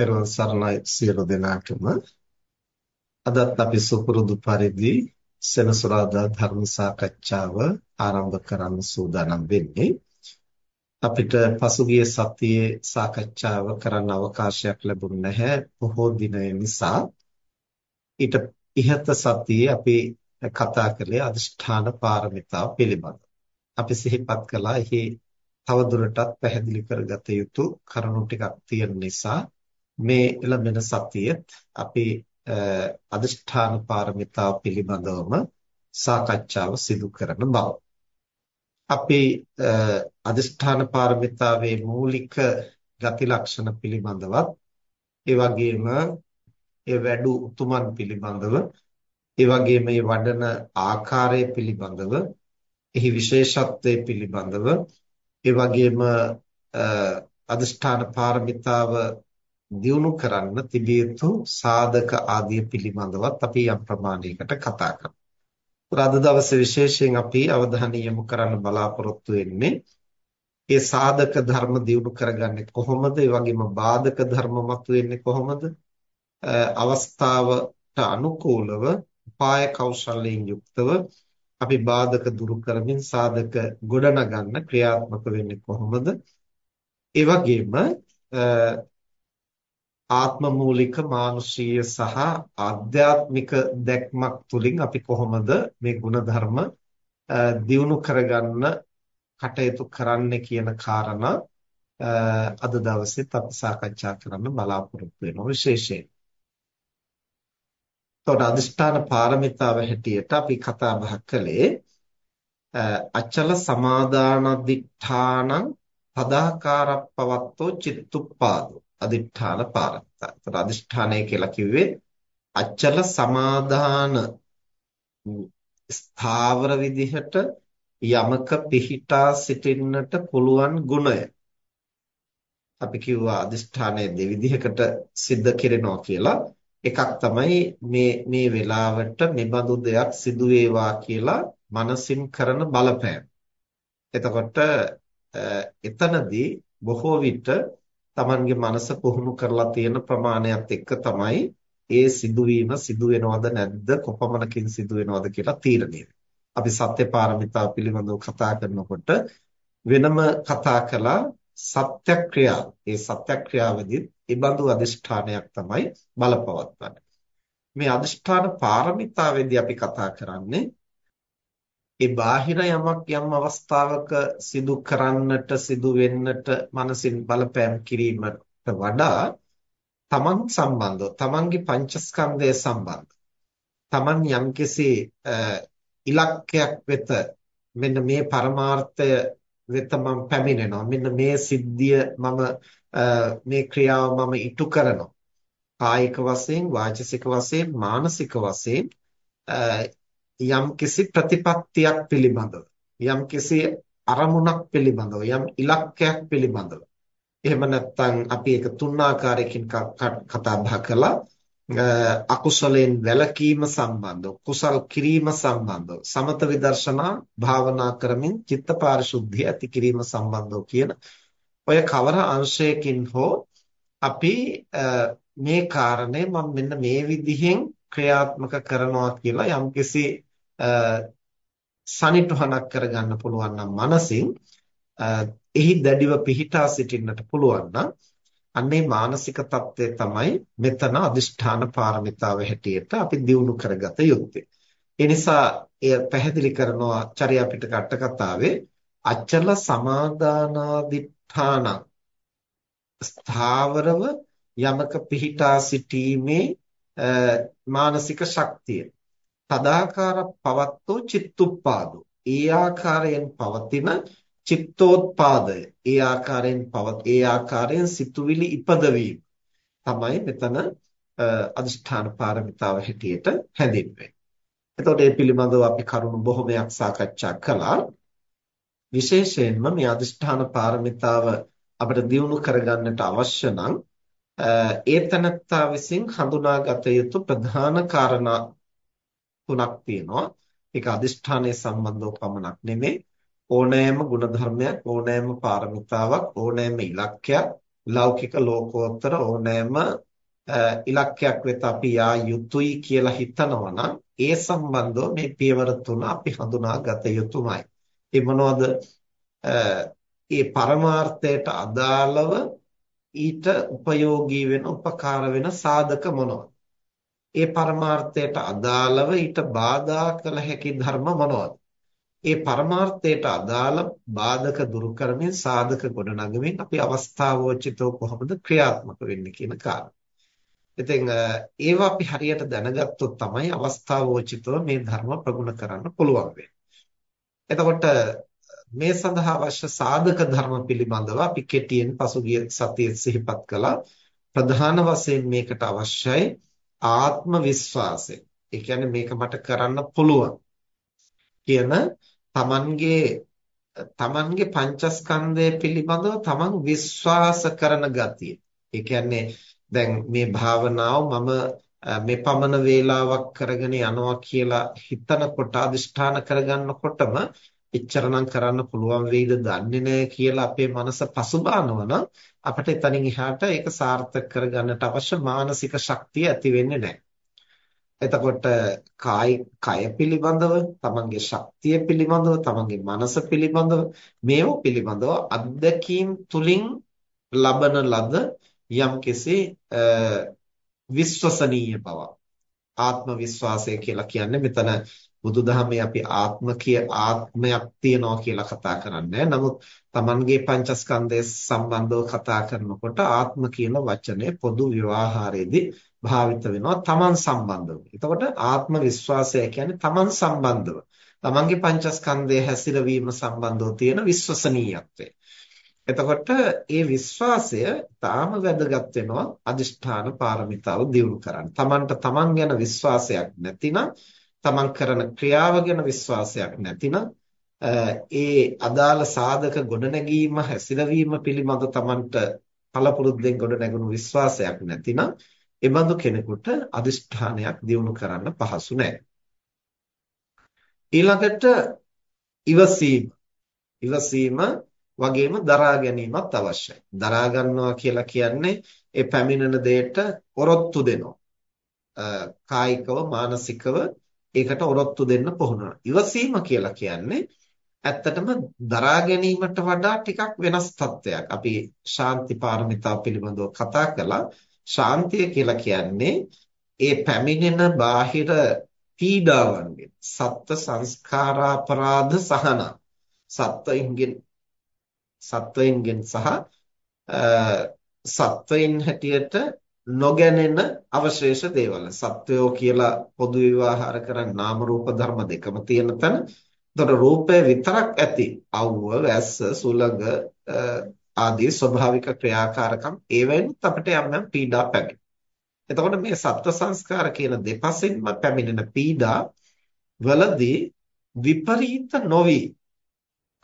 පෙරවන් සරණයි සියලු දෙනාටම. අදත් අපි සුපුරුදු පරිදි සෙනසුරාදා ධර්ම සාකච්ඡාව ආරම්භ කරන්න සූදානම් වෙන්නේ. අපිට පසුගිය සතියේ සාකච්ඡාව කරන්න අවකාශයක් ලැබුණ නැහැ බොහෝ දිනය නිසා. ඊට ඉහත සතියේ අපි කතා කළේ අදිෂ්ඨාන පාරමිතාව පිළිබඳව. අපි සිහිපත් කළා එහි තවදුරටත් පැහැදිලි කරගත යුතු කරුණු ටිකක් තියෙන නිසා මේ ලැබෙන සතියෙත් අපි අදිෂ්ඨාන පාරමිතාව පිළිබඳවම සාකච්ඡාව සිදු කරන බව. අපි අදිෂ්ඨාන පාරමිතාවේ මූලික ගති ලක්ෂණ පිළිබඳවත් ඒ වගේම ඒ වැඩු උතුමන් පිළිබඳව ඒ වගේම මේ වඩන ආකාරය පිළිබඳව එහි විශේෂත්වය පිළිබඳව ඒ වගේම අදිෂ්ඨාන පාරමිතාව දියුණු කරන්න තිබිය යුතු සාධක ආදිය පිළිබඳවත් අපි යම් ප්‍රමාණයකට කතා කරමු. අද දවසේ විශේෂයෙන් අපි අවධානය යොමු කරන්න බලාපොරොත්තු වෙන්නේ ඒ සාධක ධර්ම දියුණු කරගන්නේ කොහොමද? ඒ වගේම බාධක ධර්ම මතුවෙන්නේ කොහොමද? අවස්ථාවට අනුකූලව උපාය කෞශල්‍යයෙන් යුක්තව අපි බාධක දුරු කරමින් සාධක ගොඩනගන්න ක්‍රියාත්මක වෙන්නේ කොහොමද? ඒ වගේම ආත්ම මූලික මානුෂීය සහ ආධ්‍යාත්මික දැක්මක් තුලින් අපි කොහොමද මේ ಗುಣධර්ම දියුණු කරගන්න කටයුතු කරන්න කියන කාරණා අද දවසේත් අපි සාකච්ඡා කරන්න බලාපොරොත්තු වෙනවා විශේෂයෙන්. එතකොට අදිෂ්ඨාන පාරමිතාව හැටියට අපි කතා බහ කළේ අචල සමාදානදිඨානං පදාකාරප්පවත්තෝ චිත්තුප්පාදෝ අදිඨාන පාරමිතා. එතකොට අදිෂ්ඨානය කියලා කිව්වේ අචල සමාදාන ස්ථාවර විදිහට යමක පිහිටා සිටින්නට පුළුවන් ගුණය. අපි කිව්වා අදිෂ්ඨානය දෙවිධයකට සිද්ධ කෙරෙනවා කියලා. එකක් තමයි මේ මේ වෙලාවට මෙබඳු දෙයක් සිදු වේවා කියලා මනසින් කරන බලපෑම. එතකොට එතනදී බොහෝ විට Tamanගේ මනස පුහුණු කරලා තියෙන ප්‍රමාණයත් එක්ක තමයි ඒ සිදුවීම සිදු වෙනවද නැද්ද කොපමණකින් සිදු වෙනවද කියලා තීරණය අපි සත්‍ය පාරමිතාව පිළිබඳව කතා කරනකොට වෙනම කතා කළා සත්‍යක්‍රියාව. ඒ සත්‍යක්‍රියාවදී ඉබඳු අදිෂ්ඨානයක් තමයි බලපවත්වන්නේ. මේ අදිෂ්ඨාන පාරමිතාවේදී අපි කතා කරන්නේ ඒ බාහිර යමක් යම් අවස්ථාවක සිදු කරන්නට සිදු වෙන්නට මනසින් බලපෑම් කිරීමට වඩා තමන් සම්බන්ධව තමන්ගේ පංචස්කන්ධය සම්බන්ධ තමන් යම්කිසි ඉලක්කයක් වෙත මෙන්න මේ පරමාර්ථය වෙත මම පැමිණෙනවා. මෙන්න මේ සිද්ධිය මම මේ ක්‍රියාව මම ඉටු කරනවා. කායික වශයෙන් වාචසික වශයෙන් මානසික වශයෙන් යම්කිසි ප්‍රතිපත්තියක් පිළිබඳව යම්කිසි අරමුණක් පිළිබඳව යම් ඉලක්කයක් පිළිබඳව. එහෙම නැත්නම් අපි ඒක තුන් ආකාරයකින් කතා බහ කළා. අකුසලයෙන් වැළකීම සම්බන්ධව කුසල් කිරීම සම්බන්ධව සමත විදර්ශනා භාවනා කරමින් චිත්ත පාරිශුද්ධිය ඇති කිරීම සම්බන්ධව කියන ඔය කවර අංශයකින් හෝ අපි මේ කාරණය මම මෙන්න මේ විදිහෙන් ක්‍රියාත්මක කරනවා කියලා යම්කිසි සනිටුහනක් කරගන්න පුළුවන් නම් මනසින් එහි දැඩිව පිහිටා සිටින්නට පුළුවන් නම් අන්නේ මානසික தත්ත්වය තමයි මෙතන අදිෂ්ඨාන පාරමිතාව හැටියට අපි දියුණු කරගත යුත්තේ. ඒ නිසා එය පැහැදිලි කරනවා චර්යා පිටක අට කතාවේ අචල සමාදානාදිඨාන ස්ථාවරව යමක පිහිටා සිටීමේ මානසික ශක්තිය තදාකාර පවත්තෝ චිත්තුප්පාදෝ ඒ ආකාරයෙන් පවතින චිත්තෝත්පාදය ඒ ආකාරයෙන් පවත් ඒ ආකාරයෙන් සිතුවිලි ඉපදවීම තමයි මෙතන අදිෂ්ඨාන පාරමිතාව හැටියට හැඳින්වෙන්නේ. එතකොට මේ පිළිබඳව අපි කරුණු බොහොමයක් සාකච්ඡා කළා. විශේෂයෙන්ම මේ අදිෂ්ඨාන පාරමිතාව අපිට දියුණු කරගන්නට අවශ්‍ය නම් ඒතනත්තා විසින් හඳුනාගත යුතු ප්‍රධාන කාරණා තුනක් තියෙනවා. ඒක අදිෂ්ඨානයේ සම්බන්ධව පමණක් නෙමෙයි ඕනෑම ಗುಣධර්මයක් ඕනෑම පාරමිතාවක් ඕනෑම ඉලක්කයක් ලෞකික ලෝකෝත්තර ඕනෑම ඉලක්කයක් වෙත අපි යා යුතුයි කියලා හිතනවා නම් ඒ සම්බන්ධව මේ පියවර තුන අපි හඳුනා ගත යුතුමයි. ඒ මොනවද? ඒ පරමාර්ථයට අදාළව ඊට උපයෝගී වෙන උපකාර වෙන සාධක මොනවද? ඒ පරමාර්ථයට අදාළව ඊට බාධා කළ හැකි ධර්ම මොනවද? ඒ පරමාර්ථයට අදාළ බාධක දුරු කරමින් සාධක ගොඩනගමින් අපි අවස්ථාවෝචිතව කොහොමද ක්‍රියාත්මක වෙන්නේ කියන කාරණා. ඉතින් ඒවා අපි හරියට දැනගත්තොත් තමයි අවස්ථාවෝචිතව මේ ධර්ම ප්‍රගුණ කරන්න පුළුවන් එතකොට මේ සඳහා අවශ්‍ය සාධක ධර්ම පිළිබඳව අපි කෙටියෙන් පසුගිය සතියේ සිහිපත් කළා. ප්‍රධාන වශයෙන් මේකට අවශ්‍යයි ආත්ම විශ්වාසය. ඒ කියන්නේ මේක මට කරන්න පුළුවන් කියන තමන්ගේ තමන්ගේ පංචස්කන්ධය පිළිබඳව තමන් විශ්වාස කරන ගතිය. ඒ කියන්නේ දැන් මේ භාවනාව මම මේ පමණ වේලාවක් කරගෙන යනවා කියලා හිතනකොට අදිෂ්ඨාන කරගන්නකොටම එච්චරනම් කරන්න පුළුවන් වෙයිද දන්නේ නැහැ කියලා අපේ මනස පසුබානවා නම් අපිට එතනින් එහාට ඒක සාර්ථක කරගන්නට අවශ්‍ය මානසික ශක්තිය ඇති වෙන්නේ නැහැ. එතකොට කායි කය පිළිබඳව, තමන්ගේ ශක්තිය පිළිබඳව, තමන්ගේ මනස පිළිබඳව, මේව පිළිබඳව අත්දැකීම් තුලින් ලබන ලද යම්කිසි විශ්වසනීය බවක් ආත්ම විශ්වාසය කියලා කියන්නේ මෙතන බුදුදහමේ අපි ආත්ම කිය ආත්මයක් තියනවා කියලා කතා කරන්නේ නමුත් Tamanගේ පංචස්කන්ධය සම්බන්ධව කතා කරනකොට ආත්ම කියන වචනේ පොදු ව්‍යවහාරයේදී භාවිත වෙනවා Taman සම්බන්ධව. එතකොට ආත්ම විශ්වාසය කියන්නේ Taman සම්බන්ධව. Tamanගේ පංචස්කන්ධය හැසිරවීම සම්බන්ධව තියෙන විශ්වසනීයත්වය. එතකොට ඒ විශ්වාසය තාම වැදගත් වෙනවා අදිෂ්ඨාන පාරමිතාව දියුණු කරන්න. Tamanට Taman ගැන විශ්වාසයක් නැතිනම් තමන් කරන ක්‍රියාව ගැන විශ්වාසයක් නැතිනම් ඒ අදාළ සාධක ගොඩනැගීම හැසිරවීම පිළිබඳ තමන්ට පළපුරුද්දෙන් ගොඩනැගුණු විශ්වාසයක් නැතිනම් එබඳු කෙනෙකුට අදිෂ්ඨානයක් දියුණු කරන්න පහසු නැහැ. ඊළඟට ඉවසීම. ඉවසීම වගේම දරා ගැනීමත් අවශ්‍යයි. දරා ගන්නවා කියලා කියන්නේ ඒ පැමිණෙන දෙයට ඔරොත්තු දෙනවා. කායිකව මානසිකව ඒකට ඔරොත්තු දෙන්න පුහුණුවන. ඉවසීම කියලා කියන්නේ ඇත්තටම දරා ගැනීමට වඩා ටිකක් වෙනස් තත්ත්වයක්. අපි ශාන්ති පාරමිතා පිළිබඳව කතා කළා. ශාන්තිය කියලා කියන්නේ ඒ පැමිණෙන බාහිර පීඩාවන්ගෙන් සත්ත්ව සංස්කාරාපරාධ සහන සත්වයින්ගෙන් සත්වයින්ගෙන් සහ සත්වයින් හැටියට නොගැනෙන අවශේෂ දේවල්. සත්වයෝ කියලා පොදු විවාහාර කරන් නාම රූප ධර්ම දෙකම තියෙන තැන. එතකොට රූපය විතරක් ඇති අවුව, වැස්ස, සුළඟ ආදී ස්වභාවික ක්‍රියාකාරකම් ඒවෙන්ත් අපිට යම් යම් පීඩා පැමිණෙනවා. එතකොට මේ සත්ව සංස්කාර කියන දෙපසින්ම පැමිණෙන පීඩා වලදී විපරීත නොවි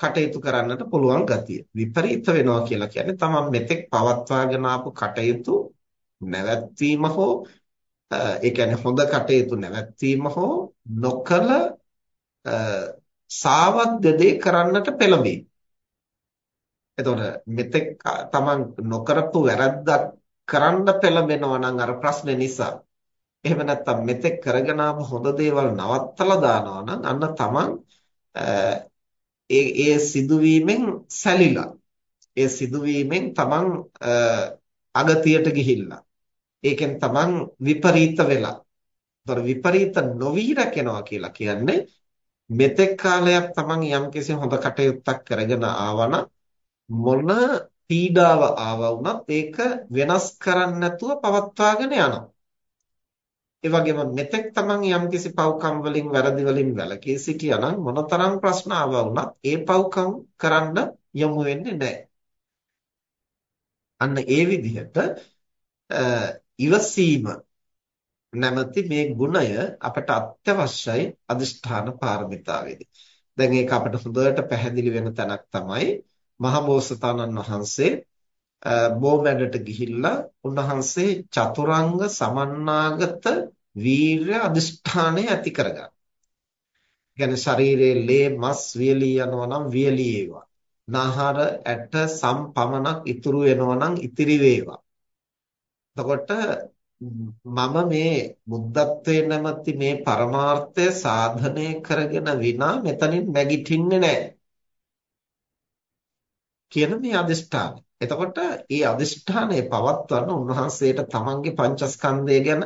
කටයුතු කරන්නට පුළුවන් ගතිය. විපරීත වෙනවා කියලා කියන්නේ තමන් මෙතෙක් පවත්වාගෙන ආපු කටයුතු නැවැත්වීම හෝ ඒ කියන්නේ හොඳ කටයුතු නැවැත්වීම හෝ නොකල සාවද්ද දේ කරන්නට පෙළඹී. එතකොට මෙතෙක් තමන් නොකරපු වැරද්දක් කරන්න පෙළඹෙනවා නම් අර ප්‍රශ්නේ නිසා. එහෙම නැත්නම් මෙතෙක් කරගෙන ආපු හොඳ දේවල් නවත්තලා දානවා නම් අන්න තමන් ඒ ඒ සිදුවීමෙන් සැලිලා. ඒ සිදුවීමෙන් තමන් අගතියට ගිහිල්ලා. ඒකෙන් තමන් විපරීත වෙලා. ඒතර විපරීත නොවි රැකෙනවා කියලා කියන්නේ මෙතෙක් කාලයක් තමන් යම්කිසි හොඳ කටයුත්තක් කරගෙන ආවනම් මොන පීඩාව ආවා වුණත් ඒක වෙනස් කරන්න නැතුව පවත්වාගෙන යනවා. ඒ වගේම මෙතෙක් තමන් යම්කිසි පව්කම් වලින් වැරදි වලින් වැළකී සිටියා නම් මොනතරම් ප්‍රශ්න ආවා වුණත් ඒ පව්කම් කරන්න යොමු වෙන්නේ නැහැ. අන්න ඒ විදිහට ඉවසීම නැමැති මේ ගුණය අපට අත්‍යවශ්‍යයි අදිෂ්ඨාන පාරමිතාවේදී. දැන් ඒක අපට හොඳට පැහැදිලි වෙන තැනක් තමයි මහබෝසතාණන් වහන්සේ බෝමැඩට ගිහිල්ලා උන්වහන්සේ චතුරංග සමන්නාගත වීර්ය අදිෂ්ඨානය ඇති කරගන්න. කියන්නේ ශරීරයේ ලේ මස් වියලී යනවා නම් වියලී ඒවා. නහර ඇට සම් පමණක් ඉතුරු වෙනවා නම් ඉතිරි වේවා. එතකොට මම මේ බුද්ධත්වයේ නැමැති මේ පරමාර්ථය සාධනය කරගෙන විනා මෙතනින් නැගිටින්නේ නැහැ කියන මේ අදිෂ්ඨානය. එතකොට මේ අදිෂ්ඨානය පවත්වන්න උන්වහන්සේට තමන්ගේ පංචස්කන්ධය ගැන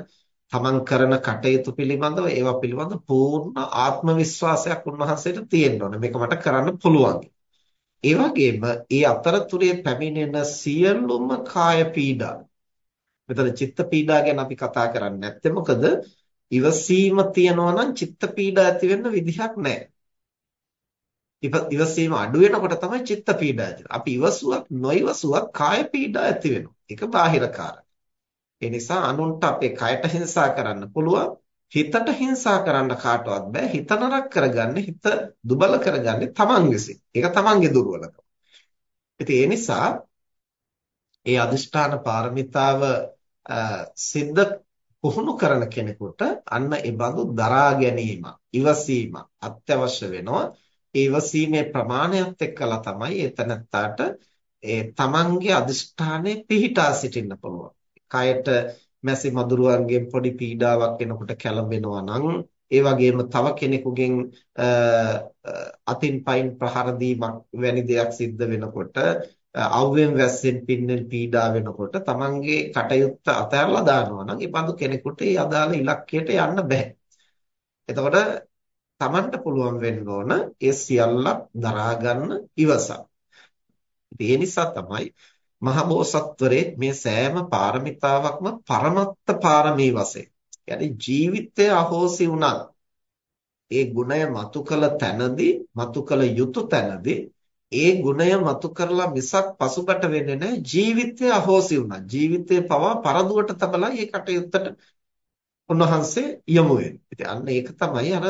තමන් කරන කටයුතු පිළිබඳව ඒවා පිළිබඳ පූර්ණ ආත්ම විශ්වාසයක් උන්වහන්සේට තියෙන්න ඕනේ. මේක මට කරන්න පුළුවන්. ඒ වගේම ඒ අතරතුරේ පැමිණෙන සියලුම කාය පීඩා මෙතන චිත්ත පීඩා ගැන අපි කතා කරන්නේ නැත්තේ මොකද ඉවසීම තියනවා නම් චිත්ත පීඩා ඇති වෙන්න විදිහක් නැහැ. ඉවසීම අඩු වෙනකොට තමයි චිත්ත පීඩා ඇති අපි ඉවසුවක් නොඉවසුවක් කාය පීඩා ඇති වෙනවා. ඒක බාහිර කාරණා. ඒ නිසා අනුන්ට අපේ කයට හිංසා කරන්න පුළුවන්. හිතට හිංසා කරන්න කාටවත් බෑ. හිත නරක කරගන්නේ හිත දුබල කරගන්නේ තමන් විසින්. ඒක තමන්ගේ දුර්වලකම. ඉතින් ඒ නිසා ඒ අදිෂ්ඨාන පාරමිතාව සිද්ධ පුහුණු කරන කෙනෙකුට අන්න ඒ බඳු දරා ගැනීම, ඉවසීම අත්‍යවශ්‍ය වෙනවා. ඒ ඉවසීමේ ප්‍රමාණයත් එක්කලා තමයි එතනත්තාට ඒ තමන්ගේ අදිෂ්ඨානයේ පිහිටා සිටින්න පුළුවන්. කයට මැසි මදුරුවන්ගෙන් පොඩි පීඩාවක් එනකොට කැළඹෙනවා නම් ඒ වගේම තව කෙනෙකුගෙන් අතින් පයින් ප්‍රහාර දීමක් වැනි දෙයක් සිද්ධ වෙනකොට අවුවෙන් වැස්සෙන් පින්නෙන් පීඩා වෙනකොට තමන්ගේ කටයුත්ත අතහැරලා දානවා නම් ඒ බඳු කෙනෙකුට ඒ අදාළ ඉලක්කයට යන්න බෑ. එතකොට තමන්ට පුළුවන් වෙන්න ඕන ඒ සියල්ලක් දරා ගන්න ඉවසක්. ඒ නිසා තමයි මහබෝසත්වරේ මේ සෑම පාරමිතාවක්ම පරමත්ත පාරමී වශයෙන්. يعني ජීවිතය අහෝසි වුණත් ඒ ගුණය මතු කළ තැනදී මතු කළ යුතු තැනදී ඒ ගුණය මතු කරලා මිසක් පසුබට වෙන්නේ නැහැ ජීවිතය අහෝසි වුණා ජීවිතේ පවා පරදුවට තබලා මේ කටයුත්තට උන්වහන්සේ යොමු වෙන්නේ. ඉතින් අන්න ඒක තමයි අර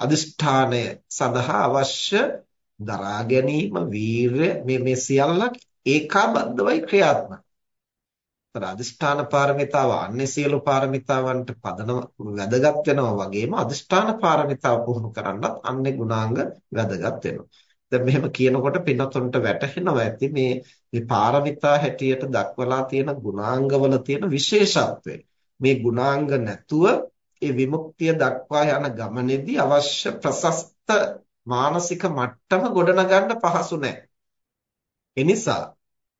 අදිෂ්ඨානය සඳහා අවශ්‍ය දරා ගැනීම වීරය මේ මේ සියල්ලක් ඒකාබද්ධවයි ක්‍රියාත්මක. තර අදිෂ්ඨාන පාරමිතාව අන්නේ සියලු පාරමිතාවන්ට පදනම වැදගත් වෙනවා වගේම අදිෂ්ඨාන පාරමිතාව පුහුණු කරන්නත් අන්නේ ගුණාංග වැදගත් වෙනවා. දැන් මෙහෙම කියනකොට පින්නතුන්ට වැටහෙනවා ඇති මේ මේ පාරමිතා හැටියට දක්වලා තියෙන ගුණාංගවල තියෙන විශේෂත්වය. මේ ගුණාංග නැතුව ඒ විමුක්තිය දක්වා යන ගමනේදී අවශ්‍ය ප්‍රශස්ත මානසික මට්ටම ගොඩනගන්න පහසු නැහැ. එනිසා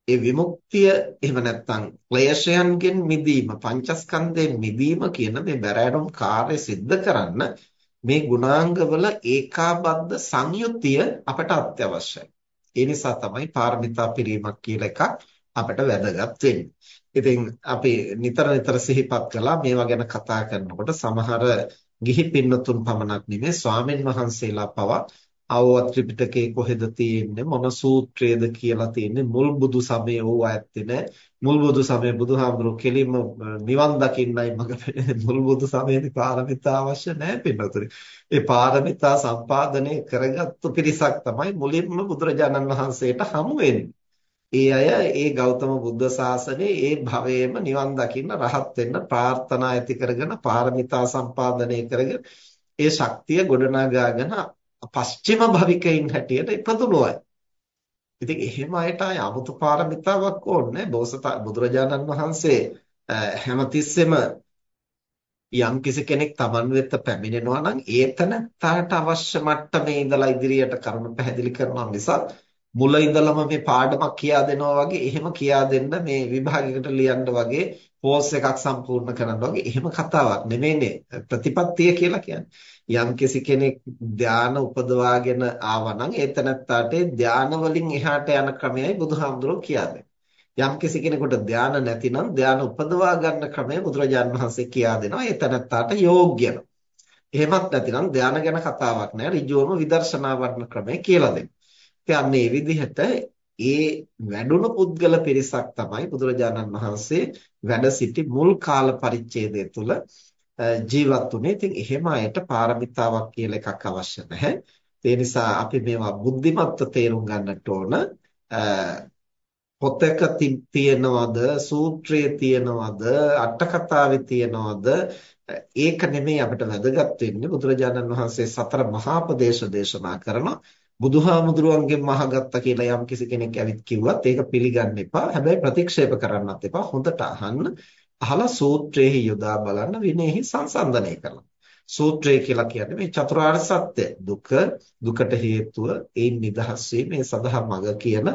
ඒ විමුක්තිය එහෙම නැත්නම් ක්ලේශයන්ගෙන් මිදීම පංචස්කන්ධයෙන් මිදීම කියන මේ බැරෑරුම් කාර්ය સિદ્ધ කරන්න මේ ගුණාංගවල ඒකාබද්ධ සංයුතිය අපට අත්‍යවශ්‍යයි. ඒ නිසා තමයි පාරමිතා පිරීමක් කියලා එකක් අපට වැදගත් වෙන්නේ. ඉතින් අපි නිතර නිතර සිහිපත් කළා මේවා ගැන කතා කරනකොට සමහර ගිහි පින්නතුන් පමණක් නෙමෙයි ස්වාමින් වහන්සේලා පවා අවවත් ත්‍රිපිටකයේ කොහෙද තියෙන්නේ? මොන සූත්‍රයේද කියලා තියෙන්නේ? මුල් බුදු සමයේ ඕවා ඇත්තේ නැහැ මුල් බුදු සමයේ බුදුහාමුදුරුවෝ කෙලින්ම නිවන් දකින්නයි මඟ මුල් බුදු සමයේදී පාරමිතා අවශ්‍ය නැහැ පින්නතුනි. ඒ පාරමිතා සම්පාදනය කරගත්තු පිරිසක් තමයි මුලින්ම බුදුරජාණන් වහන්සේට හමු ඒ අය ඒ ගෞතම බුද්ධ ශාසනයේ ඒ භවයේම නිවන් දකින්න රහත් වෙන්න ප්‍රාර්ථනා ඇති කරගෙන පාරමිතා සම්පාදනය කරගෙන ඒ ශක්තිය ගොඩනගාගෙන පස්චිම භවිකයින් හැටියට ඉපදුණු අය. ඉතින් එහෙම අයට ආය 아무තු පාරමිතාවක් ඕනේ බෝසත බුදුරජාණන් වහන්සේ හැමතිස්සෙම යම් කිසි කෙනෙක් Taman වෙත පැමිණෙනවා නම් ඒතනට අවශ්‍ය මට්ටමේ ඉඳලා ඉදිරියට කරුණු පැහැදිලි කරනවා මිසක් මුල ඉඳලම මේ පාඩමක් කියා දෙනවා වගේ එහෙම කියා දෙන්න මේ විභාගයකට ලියන්න වගේ කෝස් එකක් සම්පූර්ණ කරන්න වගේ එහෙම කතාවක් නෙමෙයිනේ ප්‍රතිපත්තිය කියලා කියන්නේ. යම්කිසි කෙනෙක් ධාන උපදවාගෙන ආවනම් ඒ තැනත්තාට ධාන වලින් එහාට යන ක්‍රමයයි බුදුහාමුදුරුවෝ කියන්නේ. යම්කිසි කෙනෙකුට ධාන නැතිනම් ධාන උපදවා ගන්න ක්‍රමය බුදුරජාණන් වහන්සේ කියා දෙනවා. ඒ තැනත්තාට යෝග්‍යන. එහෙමත් නැතිනම් ධාන ගැන කතාවක් නෑ. ඍජුවම විදර්ශනා වර්ණ ක්‍රමය කියලා දෙනවා. ඉතින් මේ විදිහට ඒ වැඩුණු පුද්ගල පිරිසක් තමයි බුදුරජාණන් වහන්සේ වැඩ සිටි මුල් කාල පරිච්ඡේදය තුල ජීවත් වුනේ. ඉතින් එහෙම අයට පාරමිතාවක් කියලා එකක් අවශ්‍ය නැහැ. ඒ නිසා අපි මේවා බුද්ධිමත්ව තේරුම් ගන්නට ඕන. පොතක තියනවද සූත්‍රයේ තියනවද අට කතාවේ තියනවද ඒක නෙමෙයි අපිට වැදගත් වෙන්නේ බුදුරජාණන් වහන්සේ සතර මහා ප්‍රදේශ දේශනා කරනවා බුදුහාමුදුරුවන්ගෙන් අහගත්තා කියලා යම් කිසි කෙනෙක් ඇවිත් කිව්වත් ඒක පිළිගන්න එපා. හැබැයි ප්‍රතික්ෂේප කරන්නත් එපා. හොඳට අහන්න. අහලා සූත්‍රයේ යොදා බලන්න විනයෙහි සංසන්දනය කරලා. සූත්‍රය කියලා කියන්නේ මේ චතුරාර්ය සත්‍ය දුක දුකට හේතුව ඒ නිදහස් මේ සදහා මඟ කියන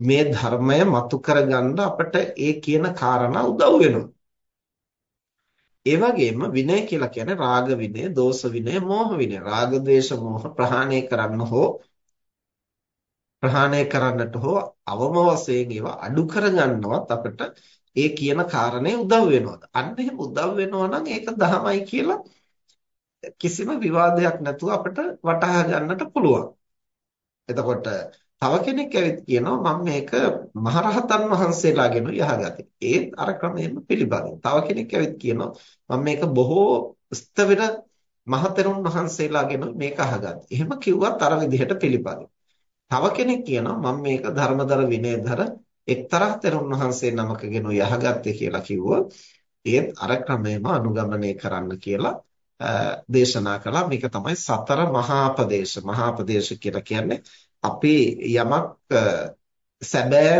මේ ධර්මය මතු කරගන්න අපට ඒ කියන කාරණා උදව් වෙනවා. ඒ වගේම විනය කියලා කියන්නේ රාග විනය, දෝෂ විනය, මෝහ විනය. රාග, ද්වේෂ, මෝහ ප්‍රහාණය කරන්න හෝ ප්‍රහාණය කරන්නට හෝ අවම වශයෙන් ඒවා අඩු කරගන්නවත් අපිට ඒ කියන කාරණේ උදව් වෙනවා. අන්න එහෙම උදව් වෙනවා නම් ඒක දහමයි කියලා කිසිම විවාදයක් නැතුව අපිට වටහා ගන්නට පුළුවන්. එතකොට තව කෙනෙක් ඇවිත් කියනවා මම මේක මහරහතන් වහන්සේලාගෙන යහගති. ඒත් අර ක්‍රමයෙන්ම පිළිබඳව. තව කෙනෙක් ඇවිත් කියනවා මම මේක බොහෝ ස්ථවිර මහතෙරුන් වහන්සේලාගෙන මේක අහගත්තා. එහෙම කිව්වත් අර විදිහට පිළිපදින. තව කෙනෙක් කියනවා මම මේක ධර්මදර විනයදර එක්තරා තෙරුන් වහන්සේ නමකගෙන යහගත්තේ කියලා කිව්වොත් ඒත් අර ක්‍රමයම අනුගමනය කරන්න කියලා දේශනා කළා. මේක තමයි සතර මහාපදේශ මහාපදේශ කියලා කියන්නේ අපි යමක් සැබෑ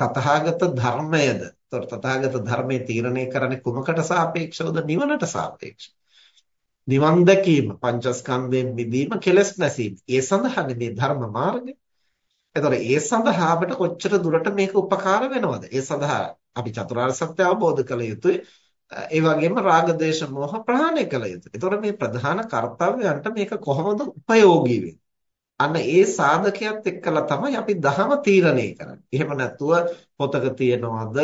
තථාගත ධර්මයද එතකොට තථාගත ධර්මයේ තීරණය කරන්නේ කුමකට සාපේක්ෂවද? නිවනට සාපේක්ෂව. නිවන් දැකීම පංචස්කන්ධයෙන් මිදීම කෙලස් නැසීම. ඒ සඳහා මේ ධර්ම මාර්ගය. එතකොට ඒ සඳහා අපිට කොච්චර දුරට මේක උපකාර වෙනවද ඒ සඳහා අපි චතුරාර්ය සත්‍ය අවබෝධ කළ යුතුයි ඒ වගේම රාග දේශ මොහ ප්‍රහාණය කළ යුතුයි. ඒතකොට මේ ප්‍රධාන කර්තව්‍යයන්ට මේක කොහොමද ප්‍රයෝගී අන්න ඒ සාධකයක් එක්කලා තමයි අපි දහම තීරණය කරන්නේ. එහෙම නැතුව පොතක තියනවාද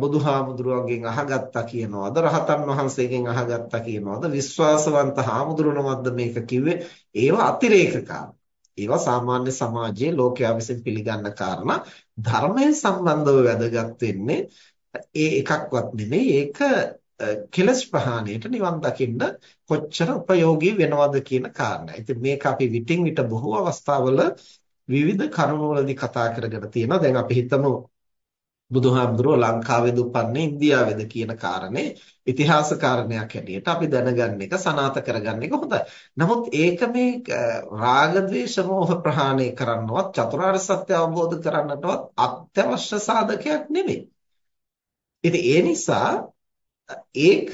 බුදුහාමුදුරුවන්ගෙන් අහගත්තා කියනවාද රහතන් වහන්සේගෙන් අහගත්තා කියනවාද විශ්වාසවන්ත හාමුදුරුවනවද්ද මේක කිව්වේ ඒවා අතිරේක කාරණා. ඒවා සාමාන්‍ය සමාජයේ ලෝකයා විසින් පිළිගන්න කාරණා ධර්මයෙන් සම්බන්ධව වැදගත් වෙන්නේ ඒ එකක්වත් නෙමෙයි ඒක කෙලස් ප්‍රහාණයට නිවන් දකින්න කොච්චර ප්‍රයෝගී වෙනවද කියන කාරණා. ඉතින් මේක අපි විටින් විට බොහෝ අවස්ථාවල විවිධ කරුණවලදී කතා කරගෙන තියෙනවා. දැන් අපි හිතමු බුදුහාමුදුරුවෝ ලංකාවේද උපන්නේ ඉන්දියාවේද කියන කාරණේ ඉතිහාස කාරණයක් හැටියට අපි දැනගන්න එක සනාත කරගන්න එක හොඳයි. නමුත් ඒක මේ රාග ద్వේෂ මෝහ ප්‍රහාණය කරන්නවත් චතුරාර්ය සත්‍ය අවබෝධ කරන්නටවත් අත්‍යවශ්‍ය සාධකයක් නෙමෙයි. ඉතින් ඒ නිසා ඒක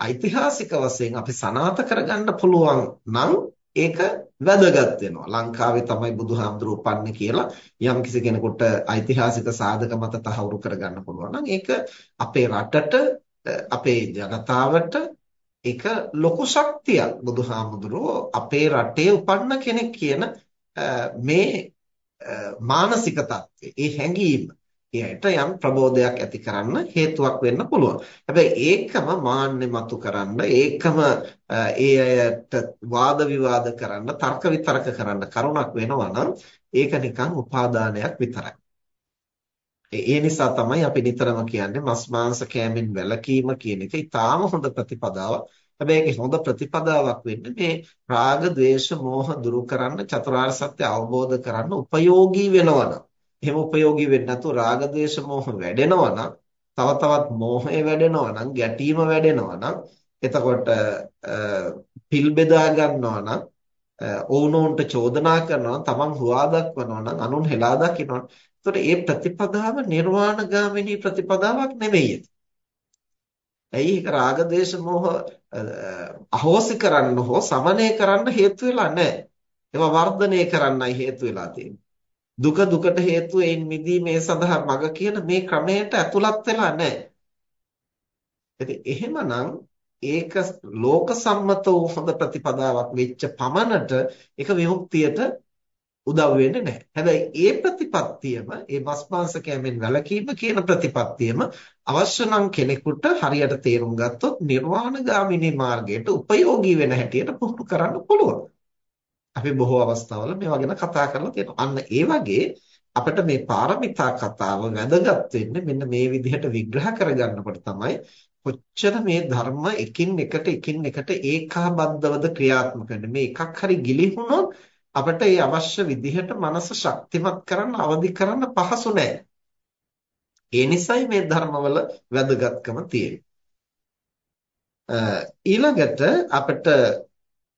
ඓතිහාසික වශයෙන් අපි සනාථ කරගන්න පුළුවන් නම් ඒක වැදගත් වෙනවා. ලංකාවේ තමයි බුදුහාමුදුරුවෝ පන්නේ කියලා යම් කිසි කෙනෙකුට ඓතිහාසික සාධක මත තහවුරු කරගන්න පුළුවන් නම් ඒක අපේ රටට අපේ ජනතාවට ඒක ලොකු ශක්තියක්. බුදුහාමුදුරුවෝ අපේ රටේ උපන්න කෙනෙක් කියන මේ මානසික தත්ත්වය, ඒ හැඟීම එයට යම් ප්‍රබෝධයක් ඇති කරන්න හේතුවක් වෙන්න පුළුවන්. හැබැයි ඒකම මාන්නේ මතු කරන්න, ඒකම ඒ අයට වාද විවාද කරන්න, තර්ක විතර්ක කරන්න කරුණක් වෙනවා නම් ඒක නිකන් උපාදානයක් විතරයි. ඒ නිසා තමයි අපි නිතරම කියන්නේ මස් මාංශ කෑමෙන් වැළකීම කියන එක ඊටාම හොඳ ප්‍රතිපදාවක්. හැබැයි ඒකේ හොඳ ප්‍රතිපදාවක් වෙන්නේ මේ රාග, ద్వේෂ, මෝහ දුරු කරන්න, චතුරාර්ය සත්‍ය අවබෝධ කරන්න උපයෝගී වෙනවා එහෙම ප්‍රයෝගී වෙන්නේ නැතුව රාග ద్వේෂ මෝහ වැඩෙනවා නම් තව තවත් මෝහය වැඩෙනවා නම් ගැටීම වැඩෙනවා නම් එතකොට පිල් බෙදා ගන්නවා නම් ඕනෝන්ට චෝදනා කරනවා තමන් හුවා දක්වනවා නම් අනුන් හෙලා දකිනවා එතකොට මේ ප්‍රතිපදාව නිර්වාණගාමිනී ප්‍රතිපදාවක් නෙමෙයි ඇයි ඒක රාග දේශ මොහ අහෝසි කරන්න හෝ සමනය කරන්න හේතු වෙලා නැහැ. ඒවා වර්ධනය කරන්නයි හේතු වෙලා තියෙන්නේ. දුක දුකට හේතුව ඒන් මිදීමේ සඳහා මඟ කියන මේ ක්‍රමයට ඇතුළත් වෙලා නැහැ. ඉතින් එහෙමනම් ඒක ලෝක සම්මත වූ හොඳ ප්‍රතිපදාවක් වෙච්ච පමණට ඒක විමුක්තියට උදව් වෙන්නේ නැහැ. හැබැයි ඒ ප්‍රතිපත්තියම ඒ මස් මාංශ කැමෙන් වැළකීම කියන ප්‍රතිපත්තියම අවශ්‍ය නම් කෙනෙකුට හරියට තේරුම් ගත්තොත් නිර්වාණගාමිනී මාර්ගයට උපයෝගී වෙන හැටියට පුහුණු කරන්න පුළුවන්. අපි බොහෝ අවස්ථාවල මේවා ගැන කතා කරලා තියෙනවා. අන්න ඒ වගේ අපිට මේ පාරමිතා කතාව වැදගත් වෙන්නේ මෙන්න මේ විදිහට විග්‍රහ කරගන්නකොට තමයි කොච්චර මේ ධර්ම එකින් එකට එකින් එකට ඒකාබද්ධවද ක්‍රියාත්මක වෙන්නේ. මේ එකක් හරි ගිලිහුණොත් අපිට ඒ අවශ්‍ය විදිහට මනස ශක්තිමත් කරන්න අවදි කරන්න පහසු නෑ. ඒ නිසයි මේ ධර්මවල වැදගත්කම තියෙන්නේ. ඊළඟට අපිට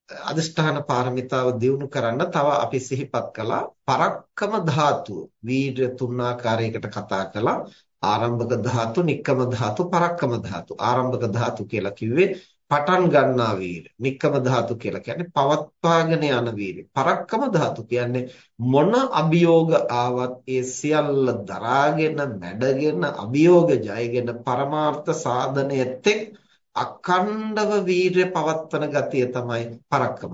අදිෂ්ඨාන පාරමිතාව දියුණු කරන්න තව අපි සිහිපත් කළා පරක්කම ධාතුව. වීර්ය තුන් ආකාරයකට කතා කළා. ආරම්භක ධාතු, නික්කම ධාතු, පරක්කම ධාතු. ආරම්භක ධාතු කියලා කිව්වේ පටන් ගන්නා වීර්ය. නික්කම ධාතු කියලා කියන්නේ පවත්වාගෙන යන වීර්ය. පරක්කම ධාතු කියන්නේ මොන අභියෝග ආවත් ඒ සියල්ල දරාගෙන, මැඩගෙන, අභියෝග ජයගෙන පරමාර්ථ සාධනය තෙක් අඛණ්ඩව වීරය පවත්වන ගතිය තමයි පරක්කම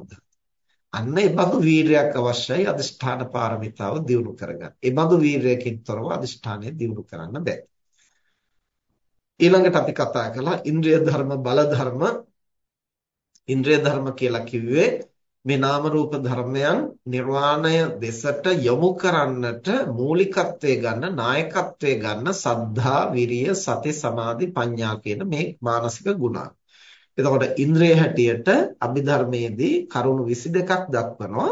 අන්න ඒ බඳු වීරයක් අවශ්‍යයි අදිෂ්ඨාන පාරමිතාව දියුණු කරගන්න. ඒ බඳු වීරයකින් තොරව අදිෂ්ඨානය දියුණු කරන්න බෑ. ඊළඟට අපි කතා කළා ඉන්ද්‍රිය ධර්ම බල ධර්ම ඉන්ද්‍රිය ධර්ම කියලා කිව්වේ මේ නාම රූප ධර්මයන් නිර්වාණය දෙසට යොමු කරන්නට මූලිකත්වයේ ගන්න නායකත්වයේ ගන්න සද්ධා විරිය සති සමාධි ප්‍රඥා කියන මේ මානසික ගුණ. එතකොට ඉන්ද්‍රිය හැටියට අභිධර්මයේදී කරුණු 22ක් දක්වනවා.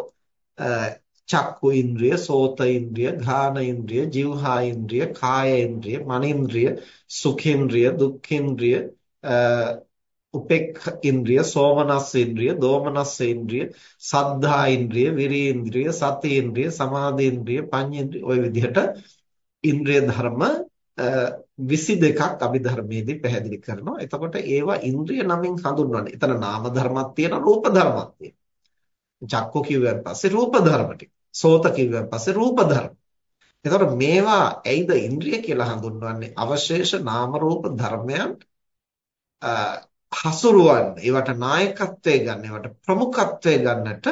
චක්කු ඉන්ද්‍රිය, සෝත ඉන්ද්‍රිය, ඝාන ඉන්ද්‍රිය, જીවහා ඉන්ද්‍රිය, කාය ඉන්ද්‍රිය, මනින්ද්‍රිය, සුඛේන්ද්‍රිය, දුක්ඛේන්ද්‍රිය උපේක්ඛ ඉන්ද්‍රිය, සෝමනස්ස ඉන්ද්‍රිය, දෝමනස්ස ඉන්ද්‍රිය, සද්ධා ඉන්ද්‍රිය, විරී ඉන්ද්‍රිය, සති ඉන්ද්‍රිය, සමාධි ඉන්ද්‍රිය, පඤ්ඤේන්ද්‍රිය ඔය විදිහට ඉන්ද්‍රිය ධර්ම 22ක් අභිධර්මයේදී පැහැදිලි කරනවා. එතකොට ඒවා ඉන්ද්‍රිය නමින් හඳුන්වන්නේ. එතන නාම ධර්මයක් තියෙනවා, රූප ධර්මයක් තියෙනවා. චක්කු කිව්වන් පස්සේ රූප ධර්ම ටික. සෝත කිව්වන් පස්සේ රූප ධර්ම. එතකොට මේවා ඇයිද ඉන්ද්‍රිය කියලා හඳුන්වන්නේ? අවශේෂ නාම රූප ධර්මයන් හසුරුවන්න ඒවට නායකත්වය ගන්න ඒවට ප්‍රමුඛත්වය ගන්නට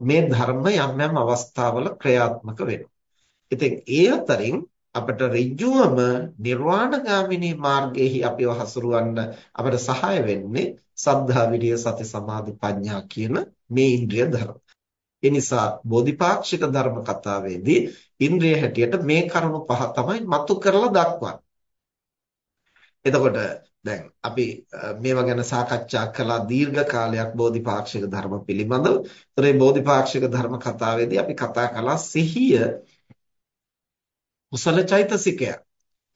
මේ ධර්ම යම් යම් අවස්ථාවල ක්‍රියාත්මක වෙනවා. ඉතින් ඒ අතරින් අපට ඍජුවම නිර්වාණගාමිනී මාර්ගයේහි අපිව හසුරුවන්න අපට සහාය වෙන්නේ සද්ධා විරිය සති සමාධි ප්‍රඥා කියන මේ ඉන්ද්‍රිය ධර්ම. ඒ නිසා බෝධිපාක්ෂික ධර්ම කතාවේදී ඉන්ද්‍රිය හැටියට මේ කරුණු පහ තමයි මතු කරලා දක්වන්නේ. එතකොට දැන් අපි මේවා ගැන සාකච්ඡා කළා දීර්ඝ කාලයක් බෝධිපාක්ෂික ධර්ම පිළිබඳව. ඒතර මේ බෝධිපාක්ෂික ධර්ම කතාවේදී අපි කතා කළා සිහිය කුසල චෛතසිකය.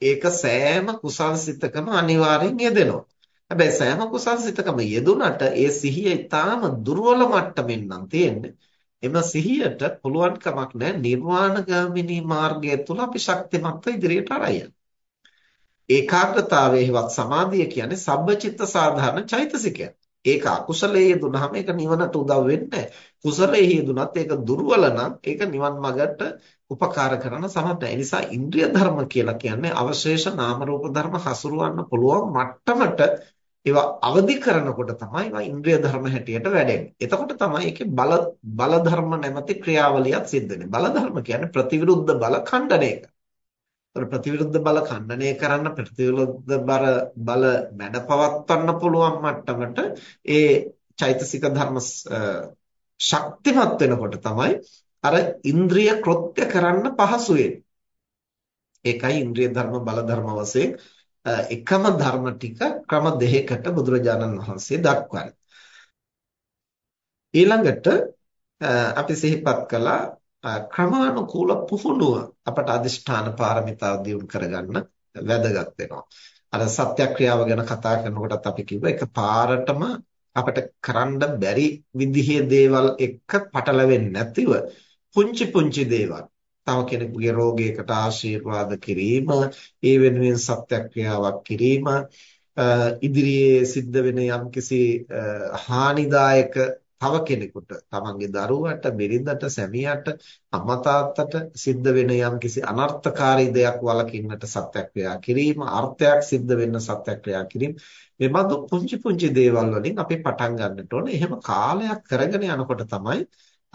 ඒක සෑම කුසල් සිතකම අනිවාර්යෙන් යෙදෙනවා. හැබැයි සෑම කුසල් සිතකම යෙදුනට ඒ සිහිය ඊටාම දුර්වල මට්ටමින් නම් තියෙන්නේ. එම සිහියට පුළුවන් කමක් නැහැ නිර්වාණගාමිනී මාර්ගය තුල අපි ශක්තිමත්ව ඉදිරියට අරගෙන. ඒකාග්‍රතාවයේවත් සමාධිය කියන්නේ සබ්බචිත්ත සාධාරණ චෛතසිකයක්. ඒක අකුසලයේ යෙදුනහම ඒක නිවනට උදව් වෙන්නේ කුසලයේ යෙදුනත් ඒක දුර්වල නම් ඒක නිවන් මඟට උපකාර කරන සමත් නැහැ. නිසා ඉන්ද්‍රිය ධර්ම කියලා කියන්නේ අවශේෂ නාම රූප ධර්ම හසුරවන්න පුළුවන් මට්ටමට ඒවා අවදි කරනකොට තමයි ඒවා ඉන්ද්‍රිය ධර්ම හැටියට වැඩෙන්නේ. එතකොට තමයි ඒකේ බල බල ධර්ම නැමැති ක්‍රියාවලියක් සිද්ධ වෙන්නේ. බල ධර්ම කියන්නේ ප්‍රතිවිරුද්ධ බල ඛණ්ඩනය කරන. ප්‍රතිවිරුද්ධ බල ඛණ්ඩනය කරන්න ප්‍රතිවිරුද්ධ බල බල මැඩපවත්වන්න පුළුවන් මට්ටමට ඒ චෛතසික ධර්ම ශක්තිමත් වෙනකොට තමයි අර ඉන්ද්‍රිය කෘත්‍ය කරන්න පහසු ඒකයි ඉන්ද්‍රිය ධර්ම බල ධර්ම වශයෙන් එකම ධර්ම ටික ක්‍රම දෙකකට බුදුරජාණන් වහන්සේ දක්වන්නේ. ඊළඟට අපි සිහිපත් කළා ක්‍රමානුකූල පුහුණුව අපට අදිෂ්ඨාන පාරමිතාව දියුණු කරගන්න වැදගත් වෙනවා. අර සත්‍යක්‍රියාව ගැන කතා කරනකොටත් අපි කිව්වා එක පාරටම අපිට කරන්න බැරි විදිහේ දේවල් එක්ක පටලවෙන්නේ නැතිව පුංචි පුංචි දේවල් තව කෙනෙකුගේ රෝගයකට ආශිර්වාද කිරීම ඒ වෙනුවෙන් සත්‍යක්‍රියාවක් කිරීම ඉදිරියේ සිද්ධ වෙන යම්කිසි හානිදායක තව කෙනෙකුට තමන්ගේ දරුවට බිරිඳට සැමියාට අම්මා තාත්තට සිද්ධ වෙන යම්කිසි අනර්ථකාරී දෙයක් වළකින්නට සත්‍යක්‍රියා කිරීම අර්ථයක් සිද්ධ වෙන්න සත්‍යක්‍රියා කිරීම මේ බඳු පුංචි පුංචි දේවල් වලින් අපි පටන් ගන්නට ඕනේ. එහෙම කාලයක් කරගෙන යනකොට තමයි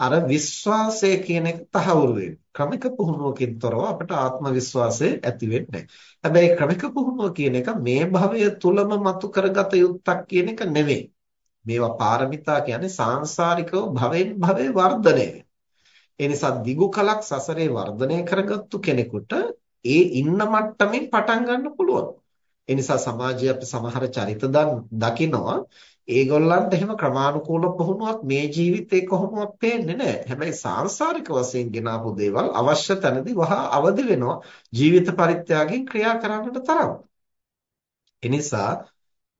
අර විශ්වාසය කියන එක තහවුරු වෙන්නේ. ක්‍රමික පුහුණුවකින් තොරව අපට ආත්ම විශ්වාසය ඇති වෙන්නේ හැබැයි ක්‍රමික පුහුණුව කියන එක මේ භවය තුලම මතු කරගත යුත්තක් කියන එක නෙවෙයි. මේවා පාරමිතා කියන්නේ සාංශාරිකව භවෙන් භවේ වර්ධනය ඒ නිසා දිගු කලක් සසරේ වර්ධනය කරගත්තු කෙනෙකුට ඒ ඉන්න මට්ටමින් පටන් ගන්න පුළුවන්. ඒ නිසා සමාජයේ අපි සමහර චරිත දකිනවා ඒගොල්ලන්ට එහෙම ක්‍රමානුකූල පුහුණුවක් මේ ජීවිතේ කොහොමවත් පේන්නේ නැහැ. හැබැයි සාංශාරික වශයෙන් ගෙනාපු දේවල් අවශ්‍ය තැනදී වහා අවදි වෙනවා ජීවිත පරිත්‍යාගයෙන් ක්‍රියා කරන්නට තරම්. එනිසා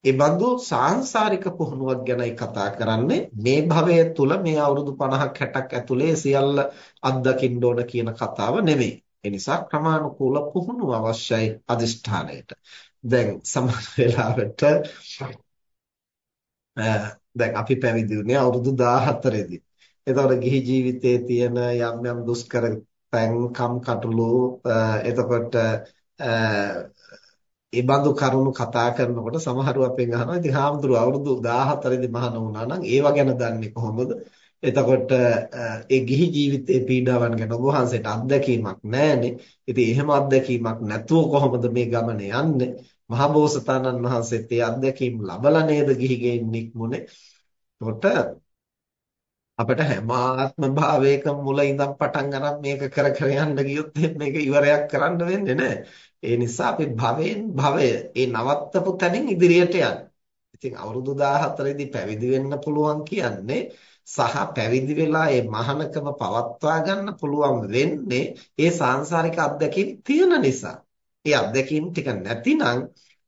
ඒ බඳු සාංශාරික පුහුණුවක් ගැනයි කතා කරන්නේ මේ භවය තුල මේ අවුරුදු 50ක් 60ක් ඇතුලේ සියල්ල අත්දකින්න ඕන කියන කතාව නෙමෙයි. ඒ නිසා ක්‍රමානුකූල පුහුණුව අවශ්‍යයි අදිෂ්ඨානයට. දැන් සමහර වෙලාවට දැන් අපි පැවිදි වුණේ අවුරුදු 14 දී. එතකොට ගිහි ජීවිතයේ තියෙන යම් යම් දුෂ්කර තැන් කම් කටුළු එතකොට ඒ බඳු කරුණු කතා කරනකොට සමහරව අපෙන් අහනවා ඉතින් හාමුදුරුවෝ අවුරුදු 14 දී මහාන වුණා නම් ඒව ගැන දන්නේ කොහොමද? එතකොට ඒ ගිහි ජීවිතයේ පීඩාවන් ගැන ඔබ වහන්සේට අත්දැකීමක් නැහැනේ. ඉතින් එහෙම අත්දැකීමක් නැතුව කොහොමද මේ ගමනේ යන්නේ? මහා බෝසතාණන් වහන්සේත් ඒ අත්දැකීම් ලබලා නේද ගිහිගෙන් නික්මුනේ. එතකොට අපිට හැම ආත්ම භාවයකම මුල ඉඳන් පටන් ගන්න මේක කර කර යන්න ගියොත් මේක ඉවරයක් කරන්න වෙන්නේ නැහැ. ඒ නිසා අපි භවෙන් භවය ඒ නවත්තපු තැනින් ඉදිරියට යන්න. ඉතින් අවුරුදු 14 දී පැවිදි වෙන්න පුළුවන් කියන්නේ සහ පැවිදි වෙලා ඒ මහානකම පවත්වා ගන්න පුළුවන් වෙන්නේ ඒ සාංශාරික අත්දැකීම් තියෙන නිසා. ඒ අත්දැකීම් ටික නැතිනම්